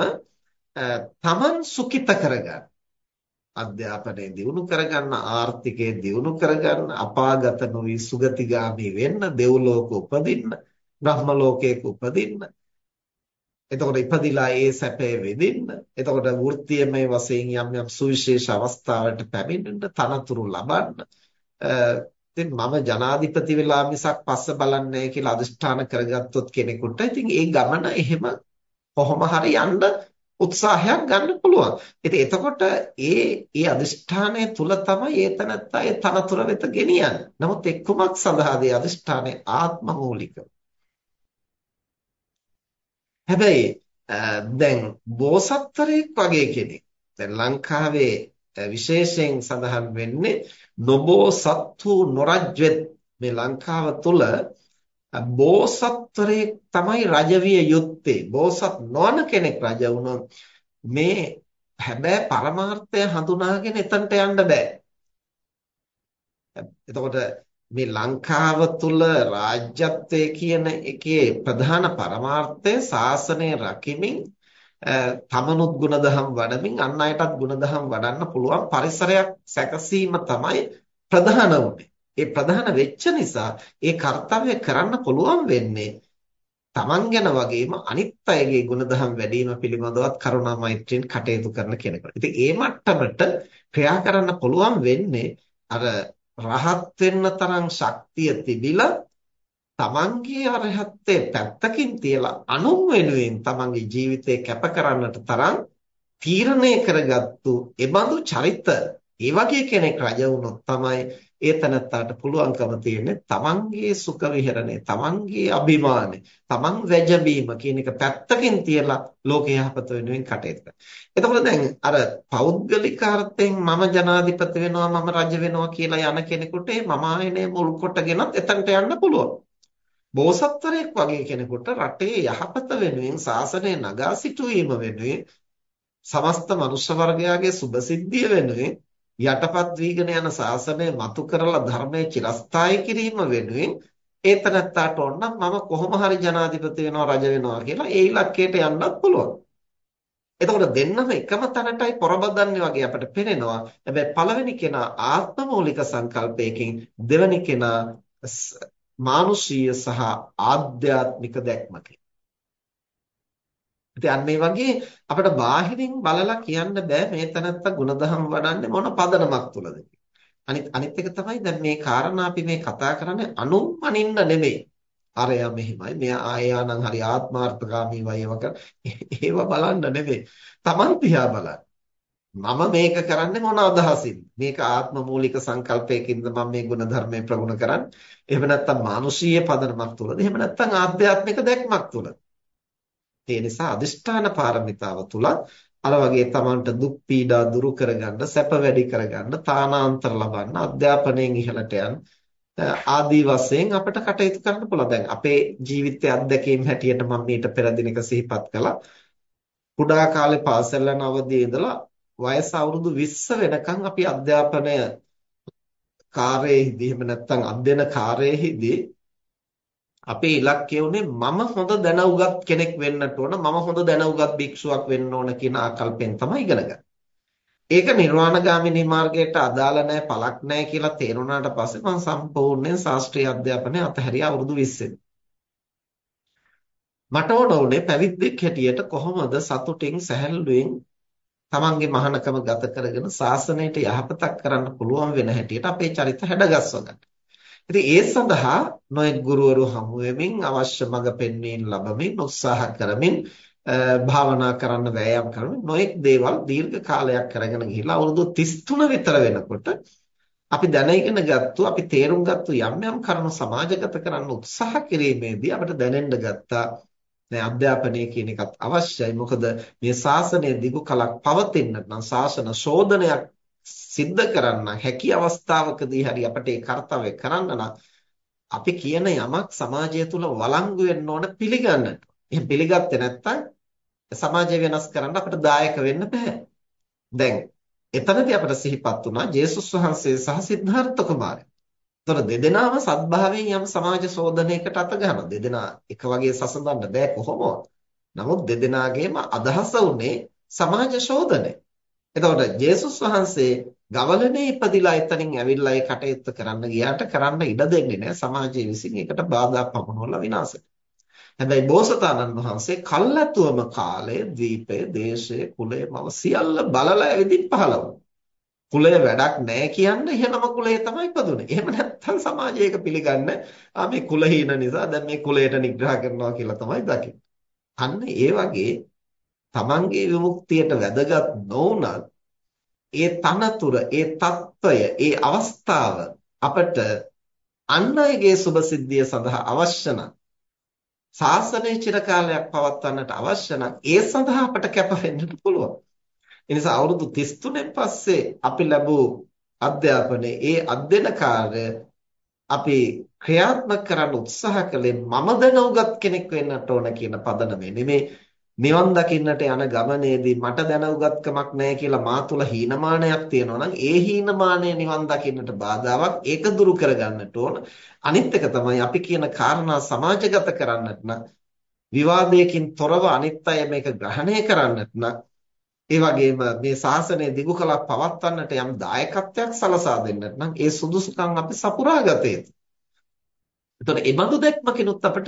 තමන් සුඛිත කරගන්න. අධ්‍යාපනය දියුණු කරගන්න ආර්ථිකය දියුණු කරගන්න අපාගත නොවි සුගතිගාමි වෙන්න දෙව්ලෝක උපදින්න බ්‍රහ්ම ලෝකයක උපදින්න එතකොට ඉපදිලා ඒ සැපේ විඳින්න එතකොට වෘත්තියමය වශයෙන් යම් යම් සුවිශේෂ අවස්ථාවලට පැමිණෙන්න තනතුරු ලබන්න ඉතින් මම ජනාධිපති වෙලා මිසක් පස්ස බලන්නේ කියලා අදිෂ්ඨාන කරගත්තොත් කෙනෙකුට ඉතින් ඒ ගමන එහෙම කොහොම හරි යන්න උත්සාහයක් ගන්න පුළුවන්. ඉතින් එතකොට ඒ ඒ අදිෂ්ඨානය තුල තමයි ඒ තනත්තා ඒ තනතුර වෙත ගෙනියන්නේ. නමුත් එක් කුමක් සඳහාද ඒ අදිෂ්ඨානය ආත්මමූලිකව. හැබැයි දැන් බෝසත්තරයෙක් වගේ කෙනෙක් දැන් ලංකාවේ විශේෂයෙන් සඳහන් වෙන්නේ නොබෝ සත්තු නොරජ්වෙත්. මේ ලංකාව තුල බෝසත්වරේ තමයි රජවිය යුත්තේ. බෝසත් නොවන කෙනෙක් රජ වුණොත් මේ හැබැයි පරමාර්ථය හඳුනාගෙන එතනට යන්න බෑ. එතකොට මේ ලංකාව තුල රාජ්‍යත්වයේ කියන එකේ ප්‍රධාන පරමාර්ථය ශාසනය රකිමින් තමනුත් ಗುಣදහම් වඩමින් අන් අයටත් ಗುಣදහම් වඩන්න පුළුවන් පරිසරයක් සැකසීම තමයි ප්‍රධාන උනේ. ඒ ප්‍රධාන වෙච්ච නිසා ඒ කාර්යය කරන්න පුළුවන් වෙන්නේ තමන් ගැන වගේම අනිත් අයගේ ගුණධම් වැඩිම පිළිබඳවත් කරුණා මෛත්‍රියෙන් කටයුතු කරන කෙනෙකුට. ඉතින් ඒ මට්ටමට ක්‍රියා කරන්න පුළුවන් වෙන්නේ අර රහත් වෙන්න තරම් ශක්තිය තිබිලා තමන්ගේ අරහත්ත්වයේ පැත්තකින් තියලා අනුන් වෙනුවෙන් තමන්ගේ ජීවිතේ කැප කරන්නට තරම් තීරණය කරගත්තු එබඳු චරිත ඒ වගේ කෙනෙක් රජ වුණොත් තමයි ඒ තනත්තාට පුළුවන්කම තියෙන්නේ තමන්ගේ සුඛ විහරණය තමන්ගේ අභිමානය තමන් වැජබීම කියන එක පැත්තකින් තියලා ලෝක යහපත වෙනුවෙන් කටයුතු කරනවා. එතකොට දැන් අර පෞද්ගලික අර්ථයෙන් මම ජනාධිපති වෙනවා මම රජ වෙනවා කියලා යන කෙනෙකුට මම ආයනේ මුල් කොටගෙනත් එතනට යන්න පුළුවන්. බෝසත්වරයෙක් වගේ කෙනෙකුට රටේ යහපත වෙනුවෙන් ශාසනය නගා සිටුවීම වෙනුවෙන් සමස්ත මනුෂ්‍ය වර්ගයාගේ සුභසිද්ධිය වෙනුවෙන් යටපත් වීගෙන යන ශාසනය මතු කරලා ධර්මයේ චිරස්ථායි කිරීම වෙනුවෙන් ඒතනත්තාට ඕන මම කොහොම හරි ජනාධිපති වෙනවා රජ වෙනවා කියලා ඒ ඉලක්කයට යන්නත් පුළුවන්. එතකොට දෙන්නම එකම තැනටයි පොරබදන්නේ වගේ අපිට පේනවා. හැබැයි පළවෙනි කෙනා ආත්මමූලික සංකල්පයකින් දෙවෙනි කෙනා මානුෂීය සහ ආධ්‍යාත්මික දැක්මකින්. ඉතින් අන්න ඒ වගේ අපිට බාහිරින් බලලා කියන්න බෑ මේ තනත්ත ಗುಣධම් වඩන්නේ මොන පදනමක් තුලද අනිත් අනිත් එක තමයි දැන් මේ කාරණා අපි මේ කතා කරන්නේ අනුමනින්න නෙමෙයි. අරයා මෙහෙමයි මෙයා ආයා නම් හරි ආත්මාර්ථකාමී වයිව කර ඒව බලන්න නෙමෙයි. Taman තියා බලන්න. මම මේක කරන්නේ මොන අදහසින්ද? මේක ආත්ම මූලික සංකල්පයකින්ද මම මේ ගුණධර්මයේ ප්‍රගුණ කරන්නේ? එහෙම නැත්නම් මානුෂීය පදනමක් තුලද? එහෙම නැත්නම් ආධ්‍යාත්මික දැක්මක් තුලද? ඒ නිසා අදිෂ්ඨාන පාරමිතාව තුල අර වගේ Tamanට දුක් පීඩා දුරු කරගන්න, සැප වැඩි කරගන්න, තානාන්තර ලබන්න, අධ්‍යාපනයෙන් ඉහළට යන්න ආදී වශයෙන් අපිට කටයුතු කරන්න පුළුවන්. දැන් අපේ ජීවිතයේ අත්දැකීම් හැටියට මම මීට පෙර දිනක සිහිපත් කළා. කුඩා කාලේ පාසල් යන අවදියේ ඉඳලා වයස අවුරුදු 20 වෙනකන් අපි අධ්‍යාපනය කාර්යයේදී එහෙම නැත්නම් අධ්‍යයන කාර්යයේදී අපේ ඉලක්කය උනේ මම හොඳ දැනුගත් කෙනෙක් වෙන්නට ඕන මම හොඳ දැනුගත් භික්ෂුවක් වෙන්න ඕන කියන ආකල්පෙන් තමයි ඉගෙන ගන්නේ. ඒක නිර්වාණගාමිනී මාර්ගයට අදාළ නැහැ පළක් නැහැ කියලා තේරුණාට පස්සේ මම සම්පූර්ණයෙන් ශාස්ත්‍රීය අධ්‍යාපනය අතහැරියා අවුරුදු 20 මට ඕන උනේ පැවිද්දෙක් හැටියට කොහොමද සතුටින් සැහැල්ලුවෙන් තමන්ගේ මහානකම ගත කරගෙන ශාසනයට යහපතක් කරන්න පුළුවන් වෙන හැටියට අපේ චරිත හැඩගස්ව ගන්න. ඉතින් ඒ සඳහා නොයෙක් ගුරුවරු හමු වෙමින් අවශ්‍ය මඟ පෙන්වීම ලැබමින් උත්සාහ කරමින් භාවනා කරන්න වෑයම් කරමින් නොයෙක් දේවල් දීර්ඝ කාලයක් කරගෙන ගිහිල්ලා අවුරුදු 33 විතර වෙනකොට අපි දැනගෙන ගත්තු අපි තේරුම් ගත්තු යම් යම් කරුණු සමාජගත කරන්න උත්සාහ කිරීමේදී අපිට දැනෙන්න ගත්තා දැන් අධ්‍යාපනය කියන එකත් අවශ්‍යයි මොකද මේ ශාසනය දිගු කලක් පවතින්නට නම් ශාසන ශෝධනයක් සිද්ධ කරන්න හැකි අවස්ථාවකදී හරි අපිට ඒ කාර්යය කරන්න නම් අපි කියන යමක් සමාජය තුල වළංගු වෙන්න ඕන පිළිගන්නට. එහෙනම් පිළිගත්තේ නැත්නම් සමාජය වෙනස් කරන්න අපිට දායක වෙන්න බෑ. දැන් එතනදී අපිට සිහිපත් වුණා ජේසුස් වහන්සේ සහ සිද්ධාර්ථ කුමාරයා. ඒතර දෙදෙනාම සත්භාවයෙන් යම් සමාජ ශෝධනයකට අත ගන්නවා. දෙදෙනා එක වගේ සසඳන්න බෑ කොහොමවත්. නමුත් දෙදෙනාගේම අදහස උනේ සමාජ ශෝධනය. එතකොට ජේසුස් වහන්සේ ගවලනේ ඉපදිලා එතනින් ඇවිල්ලා ඒ කටයුත්ත කරන්න ගියාට කරන්න ඉඩ දෙන්නේ නැහැ සමාජයේ විසින් ඒකට බාධා පමුණවලා විනාශ හැබැයි බෝසතාණන් වහන්සේ කල්ැතුවම කාලය, දීපය, දේශය, කුලය මව සියල්ල බලලා ඇවිදින් පහළ වුණා. කුලය වැඩක් නැහැ කියන්න ඉහළම කුලය තමයි ඉපදුනේ. එහෙම නැත්නම් සමාජය ඒක පිළිගන්න ආ මේ කුලහීන නිසා දැන් මේ කුලයට නිග්‍රහ කරනවා කියලා තමයි දකින්නේ. අන්න ඒ වගේ තමන්ගේ විමුක්තියට වැදගත් නොවුනත් ඒ තනතුර, ඒ తত্ত্বය, ඒ අවස්ථාව අපට අන් අයගේ සුභසිද්ධිය සඳහා අවශ්‍ය නම් සාසනයේ චිරකාලයක් පවත්වන්නට අවශ්‍ය නම් ඒ සඳහා අපට කැප වෙන්න පුළුවන්. ඒ නිසා අවුරුදු 33න් පස්සේ අපි ලැබූ අධ්‍යාපනයේ ඒ අධ්‍යයන කාර්ය අපි ක්‍රියාත්මක කරන්න උත්සාහ කළේ මම දැන උගත් කෙනෙක් වෙන්නට ඕන කියන පදනමේ නෙමේ නිවන් දකින්නට යන ගමනේදී මට දැන උගත්කමක් නැහැ කියලා මා තුළ හීනමානයක් තියෙනවා නම් ඒ හීනමානය නිවන් දකින්නට බාධාවක් ඒක දුරු කරගන්නට ඕන. අනිත් එක තමයි අපි කියන කාරණා සමාජගත කරන්නට නම් විවාදයකින් තොරව අනිත් අය මේක ග්‍රහණය කරන්නට නම් ඒ වගේම මේ ශාසනය දිගු කලක් පවත්වන්නට යම් දායකත්වයක් සලසා දෙන්නට නම් ඒ සුදුසුකම් අපි සපුරා ගත යුතුයි. එතකොට ඒ බඳු දැක්මකිනුත් අපිට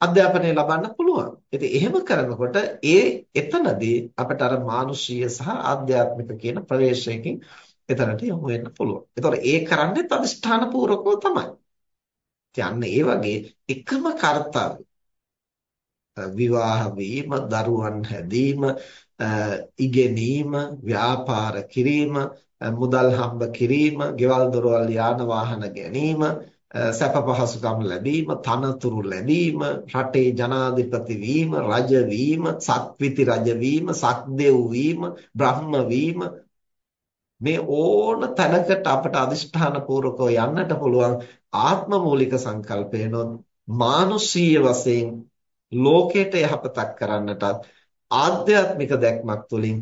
අධ්‍යාපනය ලබන්න පුළුවන්. ඉතින් එහෙම කරනකොට ඒ එතනදී අපිට අර මානුෂීය සහ ආධ්‍යාත්මික කියන ප්‍රවේශයකින් එතනට යමු වෙන්න පුළුවන්. ඒතකොට ඒ කරන්නේ අදිෂ්ඨාන පූර්වකව තමයි. ඉතින් ඒ වගේ එකම කාර්යය විවාහ වීම, දරුවන් හැදීම, ඉගෙනීම, ව්‍යාපාර කිරීම, මුදල් හම්බ කිරීම, ගෙවල් දොරවල් යාන වාහන ගැනීම සැප පහසුකම් ලැබීම, තනතුරු ලැබීම, රටේ ජනාධිපති වීම, රජ වීම, සක්විති රජ වීම, සක්දෙව් වීම, බ්‍රහ්ම වීම. මේ ඕන තැනකට අපට අදිෂ්ඨාන පූර්වකව යන්නට පුළුවන් ආත්ම මූලික සංකල්පයනොත් මානුෂීය වශයෙන් ලෝකයට යහපතක් කරන්නටත් ආධ්‍යාත්මික දැක්මක් තුළින්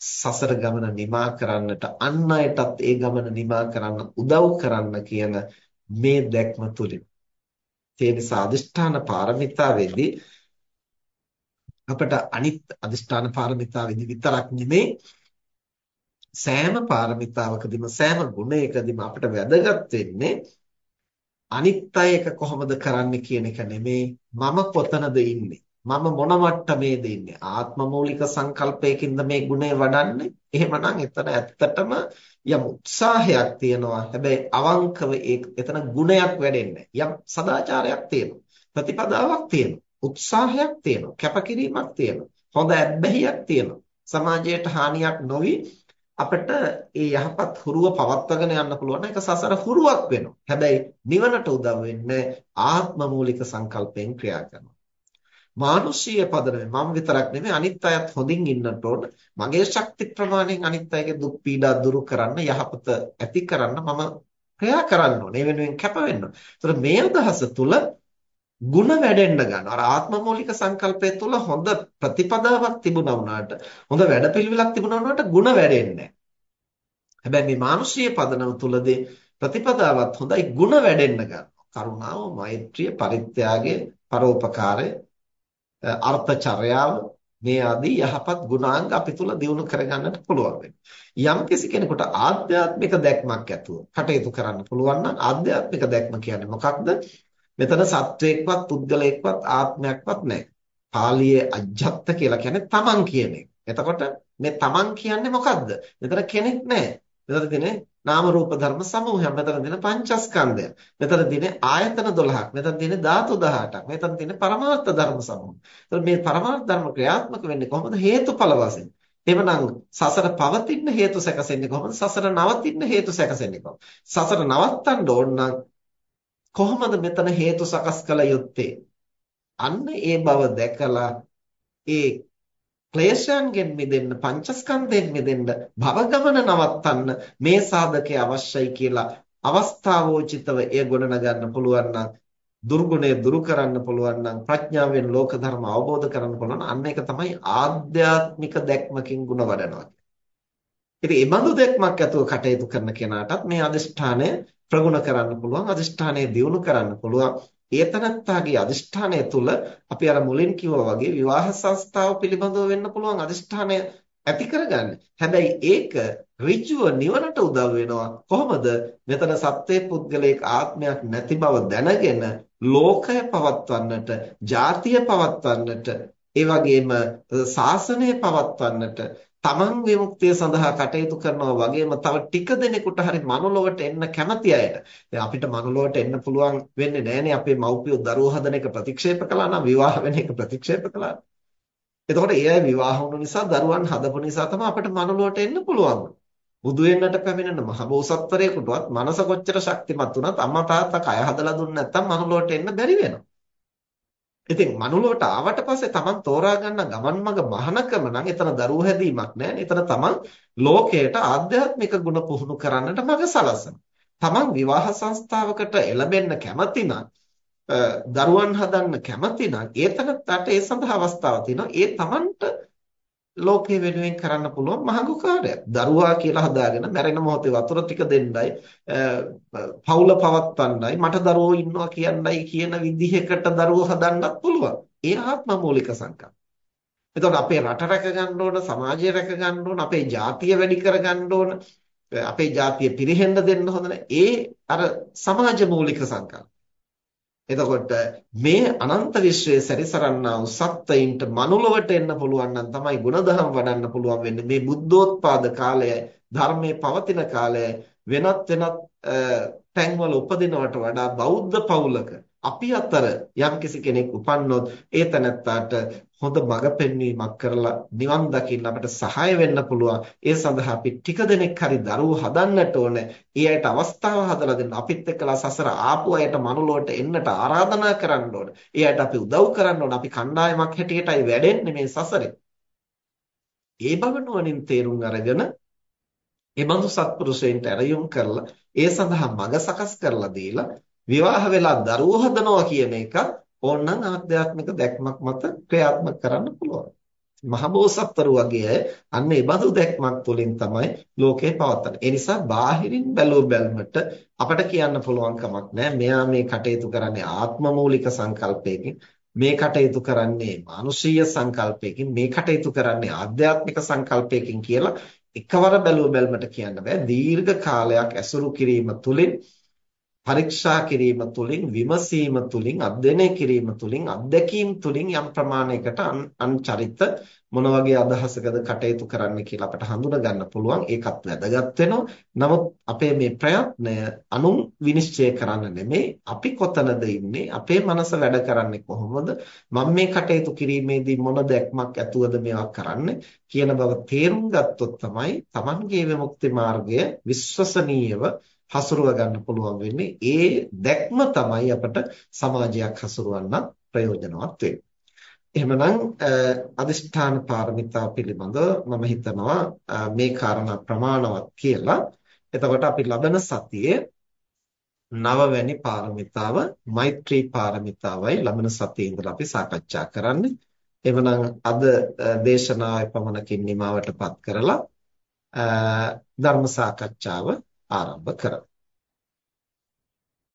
සසර ගමන නිමා කරන්නට අන් අයටත් ඒ ගමන නිමා කරන්න උදව් කරන්න කියන මේ දැක්ම තුලින්. ඒ නිසා අදිෂ්ඨාන පාරමිතාවේදී අපට අනිත් අදිෂ්ඨාන පාරමිතාවේදී විතරක් නෙමේ සෑම පාරමිතාවකදීම සෑම ගුණයකදීම අපිට වැදගත් වෙන්නේ අනිත් අය එක කොහොමද කරන්නේ කියන එක නෙමේ මම කොතනද ඉන්නේ මම මොන මට්ටමේද ඉන්නේ ආත්ම මූලික සංකල්පයකින්ද මේ ගුණය වඩන්නේ? එහෙමනම් එතන ඇත්තටම යම් උත්සාහයක් තියෙනවා. හැබැයි අවංකව එතන ගුණයක් වැඩෙන්නේ යම් සදාචාරයක් තියෙනවා. ප්‍රතිපදාවක් තියෙනවා. උත්සාහයක් තියෙනවා. කැපකිරීමක් තියෙනවා. හොඳ ඇබ්බැහියක් තියෙනවා. සමාජයට හානියක් නොවි අපිට ඒ යහපත් හුරුව පවත්වාගෙන යන්න පුළුවන් ඒක සසර හුරුවක් වෙනවා. හැබැයි නිවනට උදව් වෙන්නේ ආත්ම මූලික සංකල්පයෙන් ක්‍රියා කරනවා. මානුෂීය පදනම මම විතරක් නෙමෙයි අනිත් අයත් හොඳින් ඉන්නට ඕන. මගේ ශක්ති ප්‍රමාණයෙන් අනිත් අයගේ දුක් පීඩා දුරු කරන්න යහපත ඇති කරන්න මම ක්‍රියා කරන්න ඕනේ. ඒ වෙනුවෙන් කැප වෙන්න ඕනේ. ඒතර මේ අදහස තුල ಗುಣ වැඩෙන්න ගන්නවා. අර ආත්ම මූලික සංකල්පය තුළ හොඳ ප්‍රතිපදාවක් තිබුණා වුණාට හොඳ වැඩපිළිවෙලක් තිබුණා වුණාට ಗುಣ වැඩෙන්නේ හැබැයි මේ මානුෂීය පදනම තුළදී ප්‍රතිපදාවත් හොඳයි ಗುಣ වැඩෙන්න ගන්නවා. කරුණාව, මෛත්‍රිය, පරිත්‍යාගය, පරෝපකාරය, අර්ථචර්යාව මේ ආදී යහපත් ගුණාංග අපි තුල දියුණු කරගන්නට පුළුවන් වෙනවා. යම් කෙනෙකුට ආධ්‍යාත්මික දැක්මක් ඇතුව කටයුතු කරන්න පුළුවන් නම් ආධ්‍යාත්මික දැක්ම කියන්නේ මොකක්ද? මෙතන සත්වයක්වත් පුද්ගලයෙක්වත් ආත්මයක්වත් නැහැ. පාලියේ අජ්ජත්ත කියලා කියන්නේ තමන් කියන එක. එතකොට මේ තමන් කියන්නේ මොකද්ද? මෙතන කෙනෙක් නැහැ. මෙතන තියෙන්නේ නාම රූප ධර්ම සමූහයක්. මෙතන තියෙන පංචස්කන්ධය. මෙතන තියෙන්නේ ආයතන 12ක්. මෙතන තියෙන්නේ ධාතු 18ක්. මෙතන තියෙන්නේ පරමාර්ථ ධර්ම සමූහය. එතකොට මේ පරමාර්ථ ධර්ම ක්‍රියාත්මක වෙන්නේ කොහොමද? හේතුඵල වශයෙන්. එවනම් සසර පවතින හේතු සැකසෙන්නේ කොහොමද? සසර නවතින හේතු සැකසෙන්නේ කොහොමද? සසර නවත්තන්න ඕන නම් කොහොමද මෙතන හේතු සකස් කළ යුත්තේ? අන්න ඒ බව දැකලා ඒ ක්ලේශයන්ගෙන් මිදෙන්න පංචස්කන්ධයෙන් මිදෙන්න භවගමන නවත්තන්න මේ සාධකය අවශ්‍යයි කියලා අවස්ථාවෝචිතව එය ගොඩනගන්න පුළුවන් නම් දුර්ගුණය දුරු කරන්න පුළුවන් නම් ප්‍රඥාවෙන් ලෝක ධර්ම අවබෝධ කරන්න පුළුවන් අන්න ඒක තමයි ආධ්‍යාත්මික දැක්මකින් ಗುಣ වඩනවා ඉතින් මේ බඳු දැක්මක් ඇතුව කටයුතු කරන කෙනාටත් මේ අදිෂ්ඨානය ප්‍රගුණ කරන්න පුළුවන් අදිෂ්ඨානය දියුණු කරන්න පුළුවන්. ඒතනත්තාගේ අදිෂ්ඨානය තුළ අපි අර මුලින් කිව්වා වගේ විවාහ සංස්ථාව පිළිබඳව වෙන්න පුළුවන් අදිෂ්ඨානය ඇති කරගන්න. හැබැයි ඒක ඍජුව නිවනට උදව් වෙනවා. කොහොමද? මෙතන සත්වයේ පුද්ගලයක ආත්මයක් නැති බව දැනගෙන ලෝකය පවත්වන්නට, ජාතිය පවත්වන්නට, ඒ වගේම ශාසනය පවත්වන්නට තමන් විමුක්තිය සඳහා කටයුතු කරනවා වගේම තව ටික දෙනෙකුට හරි මනුලොවට එන්න කැමති අයට දැන් අපිට මනුලොවට එන්න පුළුවන් වෙන්නේ නැහනේ අපේ මව්පියෝ දරුවෝ හදන එක ප්‍රතික්ෂේප කළා නම් විවාහ වෙන එක ප්‍රතික්ෂේප කළා. එතකොට ඒ අය විවාහ වුණු නිසා දරුවන් හදපු නිසා තමයි අපිට මනුලොවට එන්න පුළුවන්. බුදු වෙන්නට පැමිණෙන මහබෝසත්වරයෙකුටවත් මනස කොච්චර ශක්තිමත් වුණත් අම්මා තාත්තා කය හදලා දුන්නේ නැත්නම් මනුලොවට එන්න බැරි වෙනවා. ඉතින් මනුලොවට ආවට පස්සේ Taman තෝරා ගන්න ගමන් මඟ මහානකම නම් එතන දරුවෝ හැදීමක් නැහැ. එතන Taman ලෝකයට ආධ්‍යාත්මික ගුණ පුහුණු කරන්නට මඟ සලසන. Taman විවාහ සංස්ථාවකට එළඹෙන්න කැමති දරුවන් හදන්න කැමති නම් ඒතනත්තට ඒ සඳහා අවස්ථාවක් තියෙනවා. ඒ Tamanට ලෝකේ වෙනුවෙන් කරන්න පුළුවන් මහඟු කාර්යයක්. දරුවා කියලා හදාගෙන මැරෙන මොහොතේ වතුර ටික දෙන්නයි, පවුල පවත්වන්නයි, මට දරුවෝ ඉන්නවා කියන්නයි කියන විදිහකට දරුවෝ හදන්නත් පුළුවන්. ඒ ආත්ම මූලික සංකල්ප. එතකොට අපේ රට රැක ගන්න ඕන, සමාජය රැක ගන්න ඕන, අපේ ජාතිය වැඩි කර ගන්න ඕන, අපේ ජාතිය පිරිහෙන්න දෙන්න හොඳ ඒ අර සමාජ මූලික සංකල්ප. එතකොට මේ අනන්ත විශ්වයේ සැරිසරන්නා වූ සත්ත්වයින්ට මනුලොවට එන්න පුළුවන් නම් තමයි ಗುಣධම් වඩන්න පුළුවන් වෙන්නේ. මේ බුද්ධෝත්පාද කාලයයි ධර්මයේ පවතින කාලයයි වෙනත් වෙනත් තැන්වල උපදිනවට වඩා බෞද්ධ පවුලක අපි අතර යම්කිසි කෙනෙක් උපන්නොත් ඒ තැනැත්තාට හොඳ මඟ පෙන්වීමක් කරලා නිවන් දකින්න අපිට සහාය වෙන්න පුළුවන්. ඒ සඳහා අපි ටික දෙනෙක් හරි දරුවෝ හදන්නට ඕනේ. ඒ අයට අවස්ථාව හදලා දෙන්න. අපිත් එක්කලා සසර ආපු අයට මනුලොවට එන්නට ආරාධනා කරන්න ඕනේ. ඒ අයට අපි උදව් කරන්න ඕනේ. අපි කණ්ඩායමක් හැටියටයි වැඩෙන්නේ මේ සසරේ. ඒ බව නුවණින් තේරුම් අරගෙන ඒ බඳු සත්පුරුෂයන්ට ඇරයුම් කරලා ඒ සඳහා මඟ සකස් කරලා දීලා විවාහ වෙලා දරුවෝ හදනවා කියන එක ඕනනම් ආධ්‍යාත්මික දැක්මක් මත ක්‍රියාත්මක කරන්න පුළුවන්. මහබෝසත්වරු වගේ අන්න ඒ බඳු දැක්මක් තුළින් තමයි ලෝකේ පවත්න්නේ. ඒ නිසා බාහිරින් බැලුව බැලමට අපට කියන්න පුළුවන් කමක් නැහැ. මෙයා මේ කටයුතු කරන්නේ ආත්ම මූලික සංකල්පයකින් මේ කටයුතු කරන්නේ මානුෂීය සංකල්පයකින් මේ කටයුතු කරන්නේ ආධ්‍යාත්මික සංකල්පයකින් කියලා එකවර බැලුව බැලමට කියන්න බෑ. දීර්ඝ කාලයක් ඇසුරු කිරීම තුළින් පරීක්ෂා කිරීම තුළින් විමසීම තුළින් අධ්‍යයනය කිරීම තුළින් අත්දැකීම් තුළින් යම් ප්‍රමාණයකට අන් චරිත මොන වගේ අදහසකද කටයුතු කරන්න කියලා අපට හඳුනා ගන්න පුළුවන්. ඒකත් වැදගත් වෙනවා. නමුත් අපේ මේ ප්‍රයත්නය අනුන් විනිශ්චය කරන්න නෙමෙයි. අපි කොතනද ඉන්නේ? අපේ මනස වැඩ කරන්නේ කොහොමද? මම මේ කටයුතු කිරීමේදී මොන දැක්මක් ඇතුවද මේවා කරන්නේ කියන බව තේරුම් ගත්තොත් තමයි Tamanගේ විමුක්ති මාර්ගය විශ්වසනීයව හසුරුව ගන්න පුළුවන් වෙන්නේ ඒ දැක්ම තමයි අපට සමාජයක් හසුරවන්න ප්‍රයෝජනවත් වෙන්නේ. එහෙමනම් අදිෂ්ඨාන පාරමිතා පිළිබඳව මම හිතනවා මේ කාරණා ප්‍රමාණවත් කියලා. එතකොට අපි ලබන සතියේ නවවැනි පාරමිතාව මෛත්‍රී පාරමිතාවයි ළමන සතියේ ඉඳලා අපි සාකච්ඡා කරන්නේ. එවනම් අද දේශනාවේ පමණකින් නිමවටපත් කරලා ධර්ම සාකච්ඡාව ආරම්භ කරමු.